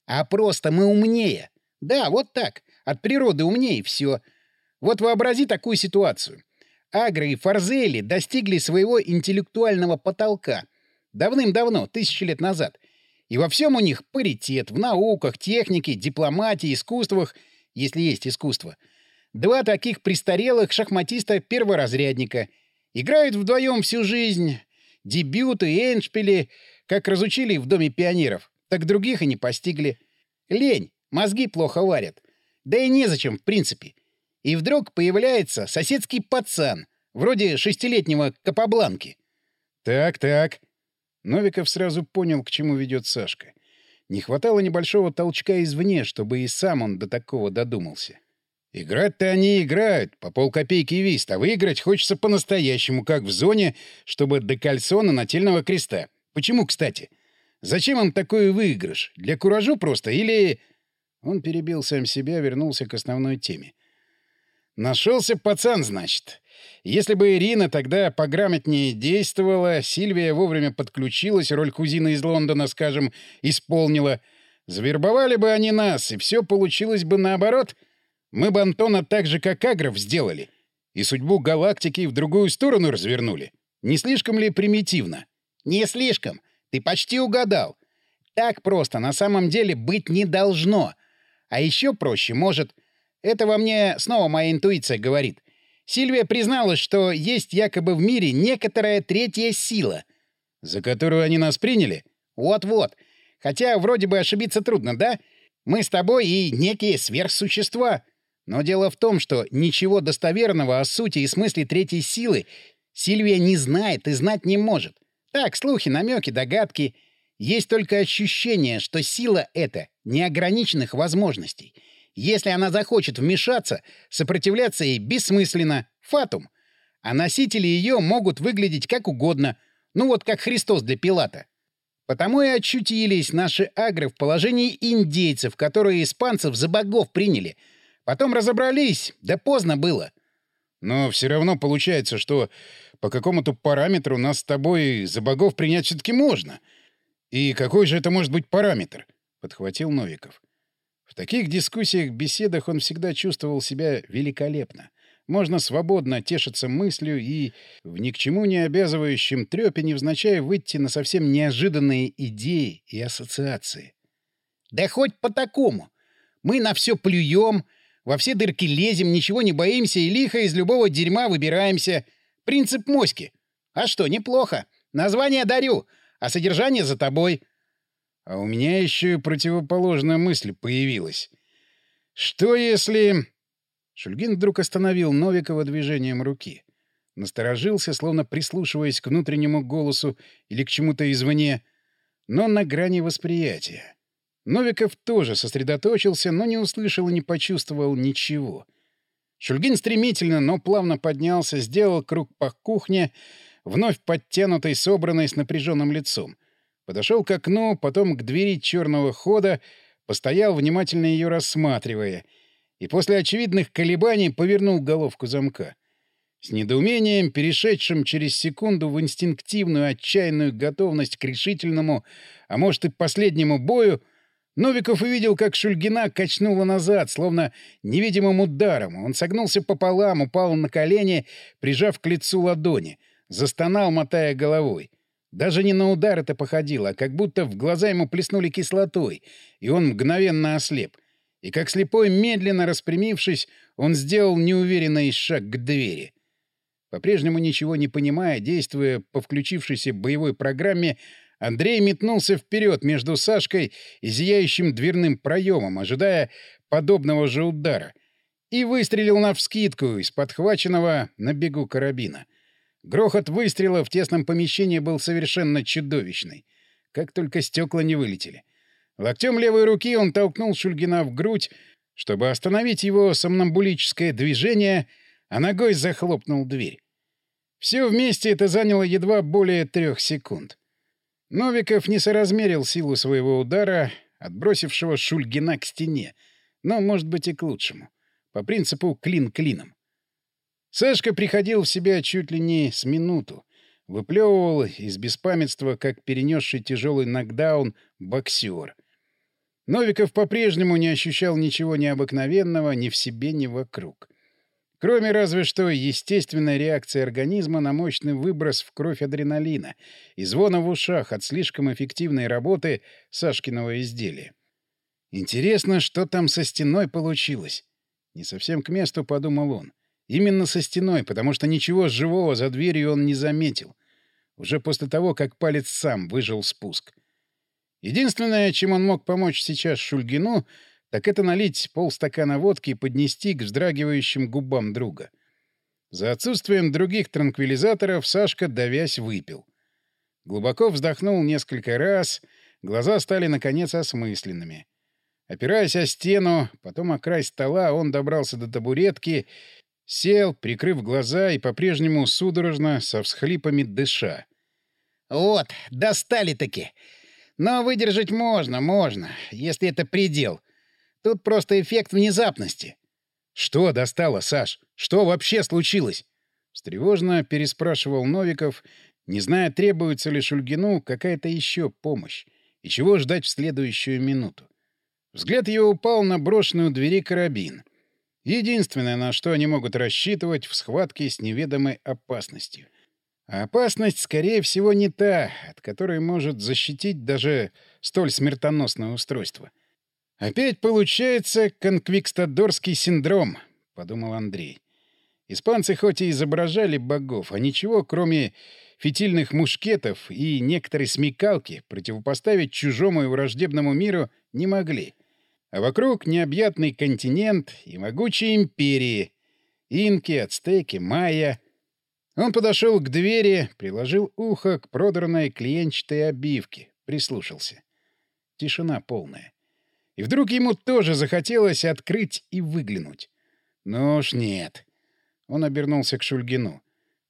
А просто мы умнее. Да, вот так. От природы умнее, все. Вот вообрази такую ситуацию. Агры и Фарзели достигли своего интеллектуального потолка. Давным-давно, тысячи лет назад. И во всем у них паритет в науках, технике, дипломатии, искусствах, если есть искусство. Два таких престарелых шахматиста-перворазрядника. Играют вдвоем всю жизнь. Дебюты и эндшпили, как разучили в Доме пионеров, так других и не постигли. Лень, мозги плохо варят. Да и незачем, в принципе. И вдруг появляется соседский пацан, вроде шестилетнего Капабланки. «Так-так». Новиков сразу понял, к чему ведет Сашка. Не хватало небольшого толчка извне, чтобы и сам он до такого додумался. Играть-то они играют, по полкопейки вист, а выиграть хочется по-настоящему, как в зоне, чтобы до кальсона нательного креста. Почему, кстати? Зачем им такой выигрыш? Для куражу просто или... Он перебил сам себя, вернулся к основной теме. Нашелся пацан, значит. Если бы Ирина тогда пограмотнее действовала, Сильвия вовремя подключилась, роль кузины из Лондона, скажем, исполнила, завербовали бы они нас, и все получилось бы наоборот — мы бы Антона так же, как Агров, сделали. И судьбу галактики в другую сторону развернули. Не слишком ли примитивно? Не слишком. Ты почти угадал. Так просто на самом деле быть не должно. А еще проще, может... Это во мне снова моя интуиция говорит. Сильвия призналась, что есть якобы в мире некоторая третья сила. За которую они нас приняли? Вот-вот. Хотя вроде бы ошибиться трудно, да? Мы с тобой и некие сверхсущества. Но дело в том, что ничего достоверного о сути и смысле третьей силы Сильвия не знает и знать не может. Так, слухи, намеки, догадки. Есть только ощущение, что сила — это неограниченных возможностей. Если она захочет вмешаться, сопротивляться ей бессмысленно. Фатум. А носители ее могут выглядеть как угодно. Ну вот как Христос для Пилата. Потому и очутились наши агры в положении индейцев, которые испанцев за богов приняли — Потом разобрались, да поздно было. Но все равно получается, что по какому-то параметру нас с тобой за богов принять все-таки можно. И какой же это может быть параметр? Подхватил Новиков. В таких дискуссиях, беседах он всегда чувствовал себя великолепно. Можно свободно тешиться мыслью и в ни к чему не обязывающем трёпе невзначай выйти на совсем неожиданные идеи и ассоциации. «Да хоть по такому. Мы на все плюем, во все дырки лезем, ничего не боимся и лихо из любого дерьма выбираемся. Принцип моськи. А что, неплохо. Название дарю, а содержание за тобой. А у меня еще и противоположная мысль появилась. Что если... Шульгин вдруг остановил Новикова движением руки. Насторожился, словно прислушиваясь к внутреннему голосу или к чему-то извне, но на грани восприятия. Новиков тоже сосредоточился, но не услышал и не почувствовал ничего. Шульгин стремительно, но плавно поднялся, сделал круг по кухне, вновь подтянутый, собранный, с напряженным лицом. Подошел к окну, потом к двери черного хода, постоял, внимательно ее рассматривая, и после очевидных колебаний повернул головку замка. С недоумением, перешедшим через секунду в инстинктивную отчаянную готовность к решительному, а может и последнему бою, Новиков увидел, как Шульгина качнула назад, словно невидимым ударом. Он согнулся пополам, упал на колени, прижав к лицу ладони. Застонал, мотая головой. Даже не на удар это походило, а как будто в глаза ему плеснули кислотой, и он мгновенно ослеп. И как слепой, медленно распрямившись, он сделал неуверенный шаг к двери. По-прежнему ничего не понимая, действуя по включившейся боевой программе, Андрей метнулся вперед между Сашкой и зияющим дверным проемом, ожидая подобного же удара, и выстрелил навскидку из подхваченного на бегу карабина. Грохот выстрела в тесном помещении был совершенно чудовищный. как только стекла не вылетели. Локтем левой руки он толкнул Шульгина в грудь, чтобы остановить его сомнамбулическое движение, а ногой захлопнул дверь. Все вместе это заняло едва более трех секунд. Новиков не соразмерил силу своего удара, отбросившего Шульгина к стене, но, может быть, и к лучшему. По принципу клин клином. Сашка приходил в себя чуть ли не с минуту, выплевывал из беспамятства, как перенесший тяжелый нокдаун, боксер. Новиков по-прежнему не ощущал ничего необыкновенного ни в себе, ни вокруг. Кроме разве что естественной реакции организма на мощный выброс в кровь адреналина и звона в ушах от слишком эффективной работы Сашкиного изделия. Интересно, что там со стеной получилось? Не совсем к месту, подумал он. Именно со стеной, потому что ничего живого за дверью он не заметил. Уже после того, как палец сам выжил спуск. Единственное, чем он мог помочь сейчас Шульгину — так это налить полстакана водки и поднести к вздрагивающим губам друга. За отсутствием других транквилизаторов Сашка, давясь, выпил. Глубоко вздохнул несколько раз, глаза стали, наконец, осмысленными. Опираясь о стену, потом о край стола, он добрался до табуретки, сел, прикрыв глаза и по-прежнему судорожно, со всхлипами дыша. «Вот, достали-таки! Но выдержать можно, можно, если это предел. Тут просто эффект внезапности. «Что достало, Саш? Что вообще случилось?» Встревожно переспрашивал Новиков, не зная, требуется ли Шульгину какая-то еще помощь и чего ждать в следующую минуту. Взгляд его упал на брошенную двери карабин. Единственное, на что они могут рассчитывать в схватке с неведомой опасностью. А опасность, скорее всего, не та, от которой может защитить даже столь смертоносное устройство — «Опять получается конквикстадорский синдром», — подумал Андрей. Испанцы хоть и изображали богов, а ничего, кроме фитильных мушкетов и некоторой смекалки, противопоставить чужому и враждебному миру не могли. А вокруг необъятный континент и могучие империи. Инки, ацтеки, майя. Он подошел к двери, приложил ухо к продранной клиенчатой обивке, прислушался. Тишина полная. И вдруг ему тоже захотелось открыть и выглянуть. Ну уж нет. Он обернулся к Шульгину.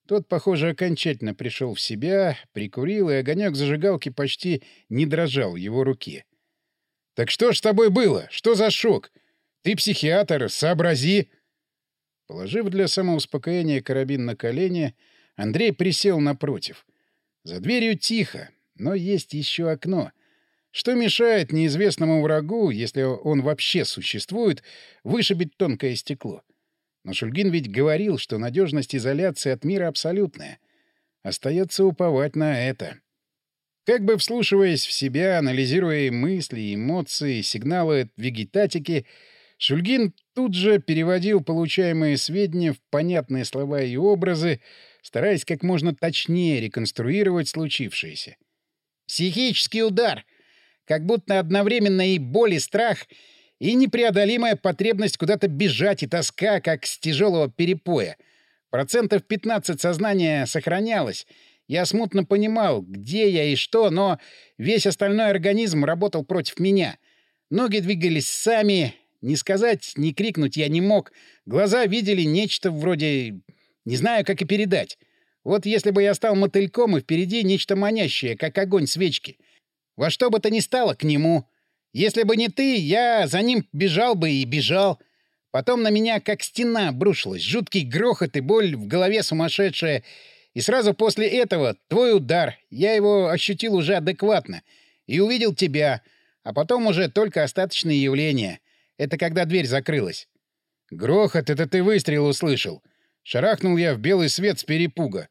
Тот, похоже, окончательно пришел в себя, прикурил, и огонек зажигалки почти не дрожал в его руке. «Так что ж с тобой было? Что за шок? Ты психиатр, сообрази!» Положив для самоуспокоения карабин на колени, Андрей присел напротив. За дверью тихо, но есть еще окно — что мешает неизвестному врагу, если он вообще существует, вышибить тонкое стекло? Но Шульгин ведь говорил, что надежность изоляции от мира абсолютная. Остается уповать на это. Как бы вслушиваясь в себя, анализируя мысли, эмоции, сигналы вегетатики, Шульгин тут же переводил получаемые сведения в понятные слова и образы, стараясь как можно точнее реконструировать случившееся. «Психический удар!» Как будто одновременно и боль, и страх, и непреодолимая потребность куда-то бежать, и тоска, как с тяжелого перепоя. Процентов 15 сознания сохранялось. Я смутно понимал, где я и что, но весь остальной организм работал против меня. Ноги двигались сами, не сказать, не крикнуть я не мог. Глаза видели нечто вроде... Не знаю, как и передать. Вот если бы я стал мотыльком, и впереди нечто манящее, как огонь свечки — во что бы то ни стало, к нему. Если бы не ты, я за ним бежал бы и бежал. Потом на меня как стена обрушилась, жуткий грохот и боль в голове сумасшедшая. И сразу после этого твой удар. Я его ощутил уже адекватно. И увидел тебя. А потом уже только остаточные явления. Это когда дверь закрылась. Грохот — это ты выстрел услышал. Шарахнул я в белый свет с перепуга.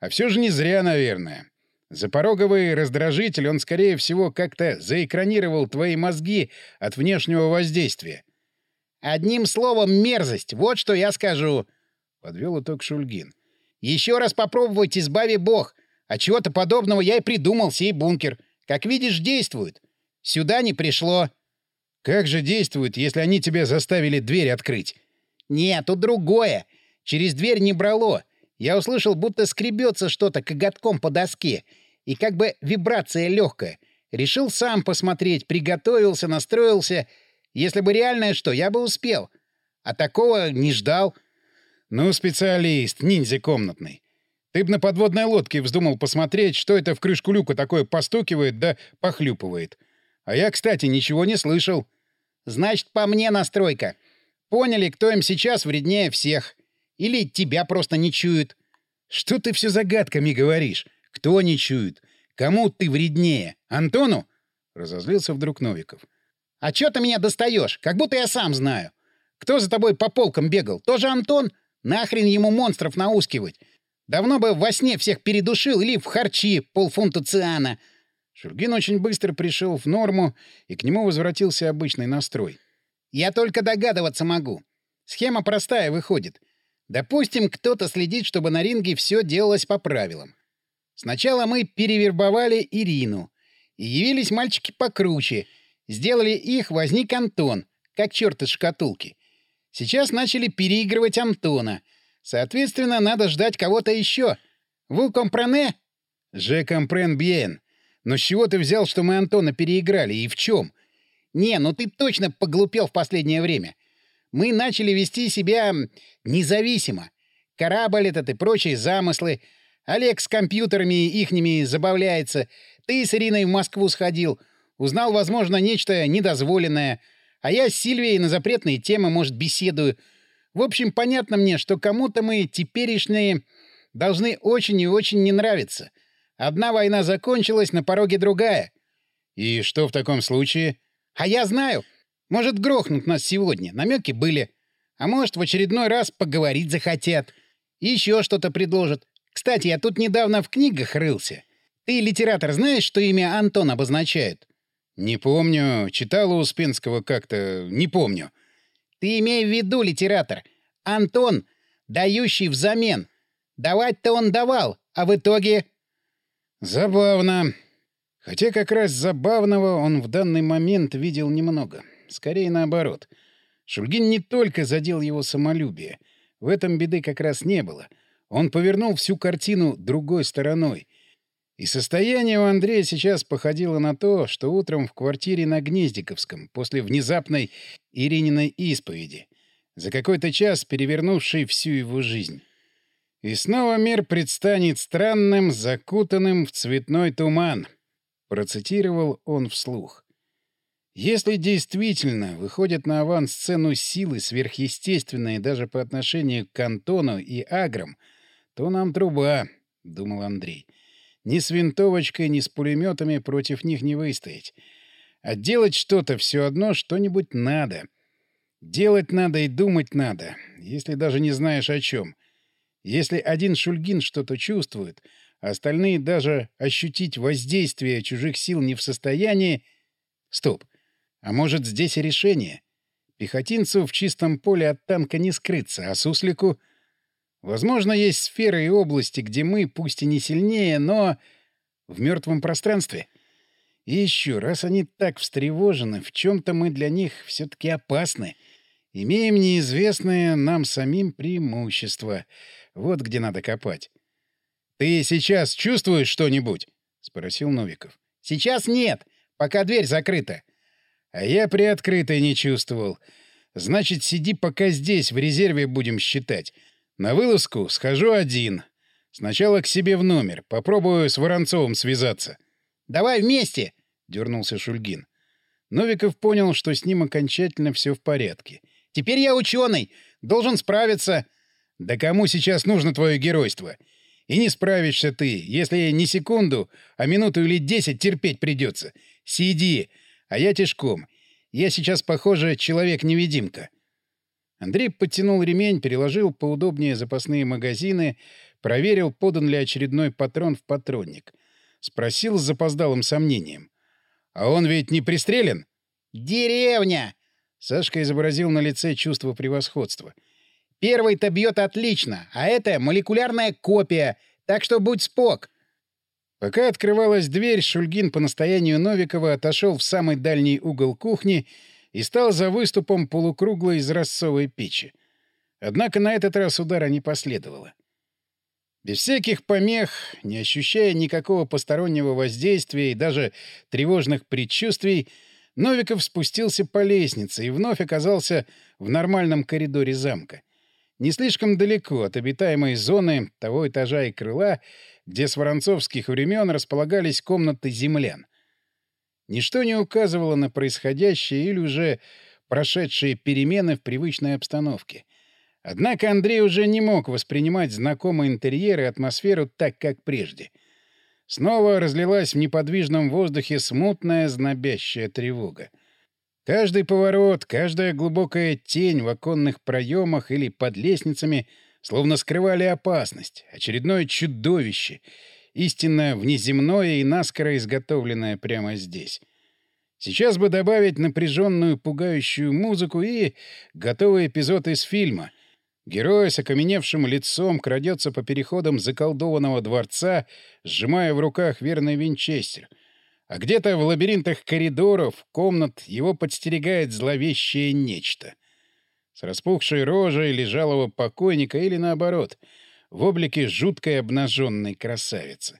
А все же не зря, наверное. Запороговый раздражитель, он, скорее всего, как-то заэкранировал твои мозги от внешнего воздействия. «Одним словом, мерзость, вот что я скажу», — подвел итог Шульгин. «Еще раз попробовать, избави бог. А чего-то подобного я и придумал, сей бункер. Как видишь, действует. Сюда не пришло». «Как же действует, если они тебя заставили дверь открыть?» «Нет, тут другое. Через дверь не брало. Я услышал, будто скребется что-то коготком по доске, и как бы вибрация легкая, Решил сам посмотреть, приготовился, настроился. Если бы реальное что, я бы успел. А такого не ждал. Ну, специалист, ниндзя комнатный. Ты б на подводной лодке вздумал посмотреть, что это в крышку люка такое постукивает да похлюпывает. А я, кстати, ничего не слышал. Значит, по мне настройка. Поняли, кто им сейчас вреднее всех. Или тебя просто не чуют. Что ты все загадками говоришь? Кто не чует? Кому ты вреднее? Антону? Разозлился вдруг Новиков. А чё ты меня достаешь? Как будто я сам знаю. Кто за тобой по полкам бегал? Тоже Антон? Нахрен ему монстров наускивать? Давно бы во сне всех передушил или в харчи полфунта циана. Шульгин очень быстро пришел в норму, и к нему возвратился обычный настрой. «Я только догадываться могу. Схема простая выходит. Допустим, кто-то следит, чтобы на ринге все делалось по правилам. Сначала мы перевербовали Ирину. И явились мальчики покруче. Сделали их, возник Антон, как черт из шкатулки. Сейчас начали переигрывать Антона. Соответственно, надо ждать кого-то еще. Вы компрене? «Je comprends bien. Но с чего ты взял, что мы Антона переиграли, и в чем? «Не, ну ты точно поглупел в последнее время мы начали вести себя независимо. Корабль этот и прочие замыслы. Олег с компьютерами ихними забавляется. Ты с Ириной в Москву сходил. Узнал, возможно, нечто недозволенное. А я с Сильвией на запретные темы, может, беседую. В общем, понятно мне, что кому-то мы теперешние должны очень и очень не нравиться. Одна война закончилась, на пороге другая. И что в таком случае? А я знаю. Может, грохнут нас сегодня, намеки были. А может, в очередной раз поговорить захотят. Еще что-то предложат. Кстати, я тут недавно в книгах рылся. Ты, литератор, знаешь, что имя Антон обозначает? Не помню. Читал у Успенского как-то. Не помню. Ты имей в виду, литератор. Антон, дающий взамен. Давать-то он давал, а в итоге... Забавно. Хотя как раз забавного он в данный момент видел немного. Скорее наоборот. Шульгин не только задел его самолюбие. В этом беды как раз не было. Он повернул всю картину другой стороной. И состояние у Андрея сейчас походило на то, что утром в квартире на Гнездиковском, после внезапной Ирининой исповеди, за какой-то час перевернувшей всю его жизнь. И снова мир предстанет странным, закутанным в цветной туман, процитировал он вслух. Если действительно выходят на авансцену силы сверхъестественные даже по отношению к Антону и Аграм, то нам труба, — думал Андрей. Ни с винтовочкой, ни с пулеметами против них не выстоять. А делать что-то все одно что-нибудь надо. Делать надо и думать надо, если даже не знаешь о чем. Если один Шульгин что-то чувствует, а остальные даже ощутить воздействие чужих сил не в состоянии... Стоп! — а может, здесь и решение? Пехотинцу в чистом поле от танка не скрыться, а суслику... Возможно, есть сферы и области, где мы, пусть и не сильнее, но в мертвом пространстве. И еще, раз они так встревожены, в чем-то мы для них все-таки опасны. Имеем неизвестное нам самим преимущество. Вот где надо копать. — Ты сейчас чувствуешь что-нибудь? — спросил Новиков. — Сейчас нет, пока дверь закрыта. А я приоткрытой не чувствовал. Значит, сиди пока здесь, в резерве будем считать. На вылазку схожу один. Сначала к себе в номер. Попробую с Воронцовым связаться. — Давай вместе! — дернулся Шульгин. Новиков понял, что с ним окончательно все в порядке. — Теперь я ученый. Должен справиться. — Да кому сейчас нужно твое геройство? И не справишься ты, если не секунду, а минуту или десять терпеть придется. Сиди, а я тяжком. Я сейчас, похоже, человек-невидимка. Андрей подтянул ремень, переложил поудобнее запасные магазины, проверил, подан ли очередной патрон в патронник. Спросил с запоздалым сомнением. «А он ведь не пристрелен?» «Деревня!» Сашка изобразил на лице чувство превосходства. «Первый-то бьет отлично, а это молекулярная копия, так что будь спок. Пока открывалась дверь, Шульгин по настоянию Новикова отошел в самый дальний угол кухни и стал за выступом полукруглой изразцовой печи. Однако на этот раз удара не последовало. Без всяких помех, не ощущая никакого постороннего воздействия и даже тревожных предчувствий, Новиков спустился по лестнице и вновь оказался в нормальном коридоре замка. Не слишком далеко от обитаемой зоны того этажа и крыла, где с воронцовских времен располагались комнаты землян. Ничто не указывало на происходящее или уже прошедшие перемены в привычной обстановке. Однако Андрей уже не мог воспринимать знакомый интерьер и атмосферу так, как прежде. Снова разлилась в неподвижном воздухе смутная, знобящая тревога. Каждый поворот, каждая глубокая тень в оконных проемах или под лестницами словно скрывали опасность, очередное чудовище, истинно внеземное и наскоро изготовленное прямо здесь. Сейчас бы добавить напряженную, пугающую музыку и готовый эпизод из фильма. Герой с окаменевшим лицом крадется по переходам заколдованного дворца, сжимая в руках верный винчестер — а где-то в лабиринтах коридоров, комнат его подстерегает зловещее нечто. С распухшей рожей лежалого покойника или, наоборот, в облике жуткой обнаженной красавицы.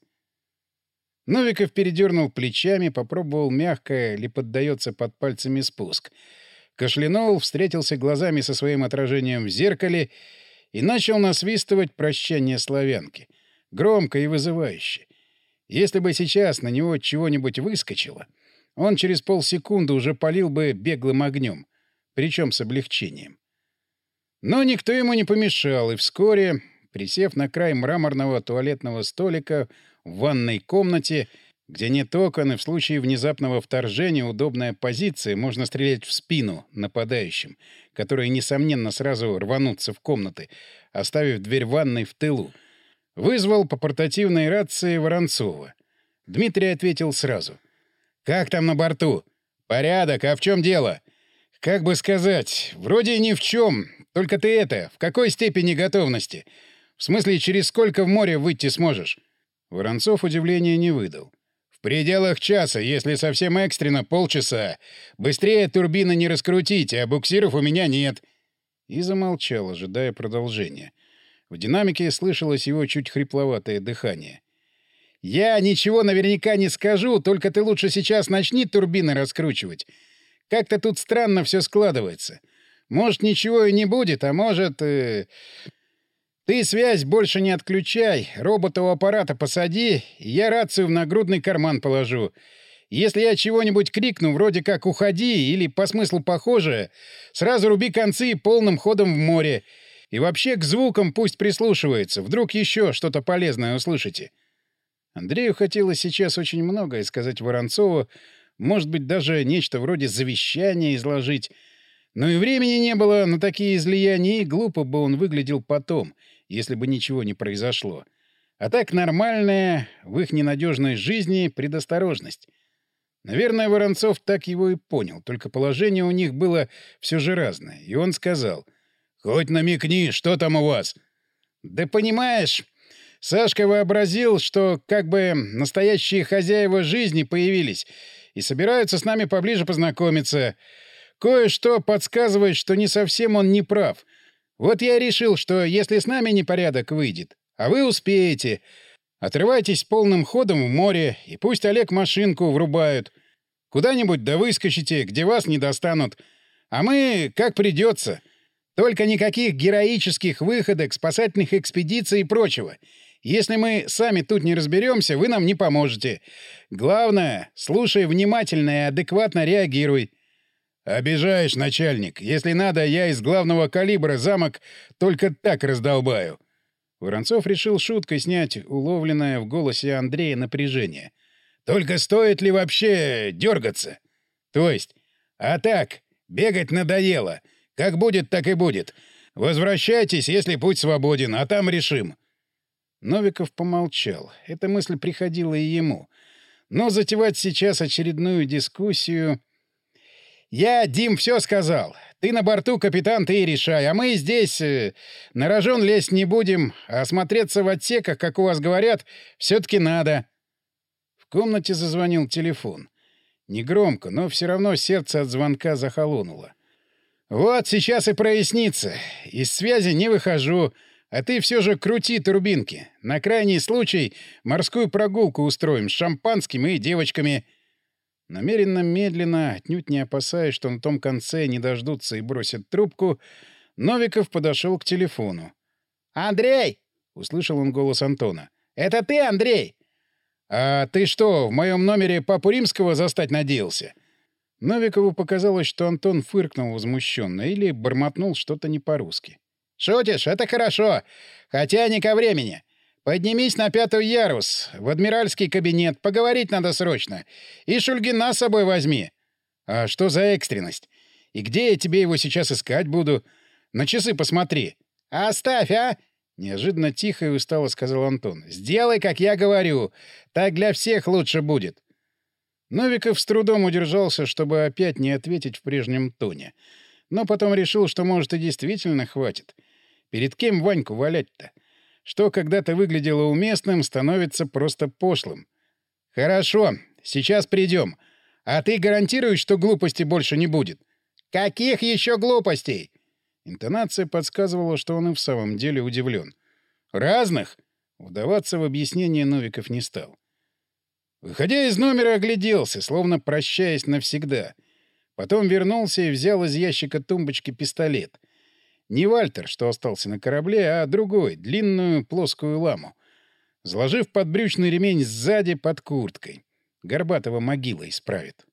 Новиков передернул плечами, попробовал мягко ли поддается под пальцами спуск. Кашлянул, встретился глазами со своим отражением в зеркале и начал насвистывать прощание славянки. Громко и вызывающе. Если бы сейчас на него чего-нибудь выскочило, он через полсекунды уже полил бы беглым огнем, причем с облегчением. Но никто ему не помешал, и вскоре, присев на край мраморного туалетного столика в ванной комнате, где нет окон, и в случае внезапного вторжения удобная позиция, можно стрелять в спину нападающим, которые, несомненно, сразу рванутся в комнаты, оставив дверь ванной в тылу — Вызвал по портативной рации Воронцова. Дмитрий ответил сразу. «Как там на борту?» «Порядок, а в чем дело?» «Как бы сказать, вроде ни в чем. Только ты это, в какой степени готовности? В смысле, через сколько в море выйти сможешь?» Воронцов удивления не выдал. «В пределах часа, если совсем экстренно, полчаса. Быстрее турбины не раскрутить, а буксиров у меня нет». И замолчал, ожидая продолжения. В динамике слышалось его чуть хрипловатое дыхание. «Я ничего наверняка не скажу, только ты лучше сейчас начни турбины раскручивать. Как-то тут странно все складывается. Может, ничего и не будет, а может... Э... Ты связь больше не отключай, робота у аппарата посади, и я рацию в нагрудный карман положу. Если я чего-нибудь крикну, вроде как «уходи» или по смыслу похожее, сразу руби концы полным ходом в море — и вообще к звукам пусть прислушивается, вдруг еще что-то полезное услышите. Андрею хотелось сейчас очень многое сказать Воронцову, может быть, даже нечто вроде завещания изложить. Но и времени не было на такие излияния, и глупо бы он выглядел потом, если бы ничего не произошло. А так нормальная в их ненадежной жизни предосторожность. Наверное, Воронцов так его и понял, только положение у них было все же разное, и он сказал — Хоть намекни, что там у вас? Да понимаешь, Сашка вообразил, что как бы настоящие хозяева жизни появились и собираются с нами поближе познакомиться. Кое-что подсказывает, что не совсем он не прав. Вот я решил, что если с нами непорядок выйдет, а вы успеете, отрывайтесь полным ходом в море, и пусть Олег машинку врубают. Куда-нибудь да выскочите, где вас не достанут. А мы как придется. Только никаких героических выходок, спасательных экспедиций и прочего. Если мы сами тут не разберемся, вы нам не поможете. Главное, слушай внимательно и адекватно реагируй. Обижаешь, начальник. Если надо, я из главного калибра замок только так раздолбаю. Воронцов решил шуткой снять уловленное в голосе Андрея напряжение. Только стоит ли вообще дергаться? То есть, а так, бегать надоело — как будет, так и будет. Возвращайтесь, если путь свободен, а там решим». Новиков помолчал. Эта мысль приходила и ему. Но затевать сейчас очередную дискуссию... «Я, Дим, все сказал. Ты на борту, капитан, ты и решай. А мы здесь э, на рожон лезть не будем, а осмотреться в отсеках, как у вас говорят, все-таки надо». В комнате зазвонил телефон. Негромко, но все равно сердце от звонка захолонуло. «Вот сейчас и прояснится. Из связи не выхожу. А ты все же крути турбинки. На крайний случай морскую прогулку устроим с шампанским и девочками. Намеренно медленно, отнюдь не опасаясь, что на том конце не дождутся и бросят трубку, Новиков подошел к телефону. «Андрей!» — услышал он голос Антона. «Это ты, Андрей?» «А ты что, в моем номере Папу Римского застать надеялся?» Новикову показалось, что Антон фыркнул возмущенно или бормотнул что-то не по-русски. «Шутишь? Это хорошо. Хотя не ко времени. Поднимись на пятый ярус, в адмиральский кабинет, поговорить надо срочно. И Шульгина с собой возьми». «А что за экстренность? И где я тебе его сейчас искать буду? На часы посмотри». «Оставь, а!» — неожиданно тихо и устало сказал Антон. «Сделай, как я говорю. Так для всех лучше будет». Новиков с трудом удержался, чтобы опять не ответить в прежнем тоне. Но потом решил, что, может, и действительно хватит. Перед кем Ваньку валять-то? Что когда-то выглядело уместным, становится просто пошлым. «Хорошо, сейчас придем. А ты гарантируешь, что глупости больше не будет?» «Каких еще глупостей?» Интонация подсказывала, что он и в самом деле удивлен. «Разных?» Вдаваться в объяснение Новиков не стал. Выходя из номера, огляделся, словно прощаясь навсегда. Потом вернулся и взял из ящика тумбочки пистолет. Не Вальтер, что остался на корабле, а другой, длинную плоскую ламу. Заложив подбрючный ремень сзади под курткой. Горбатого могила исправит.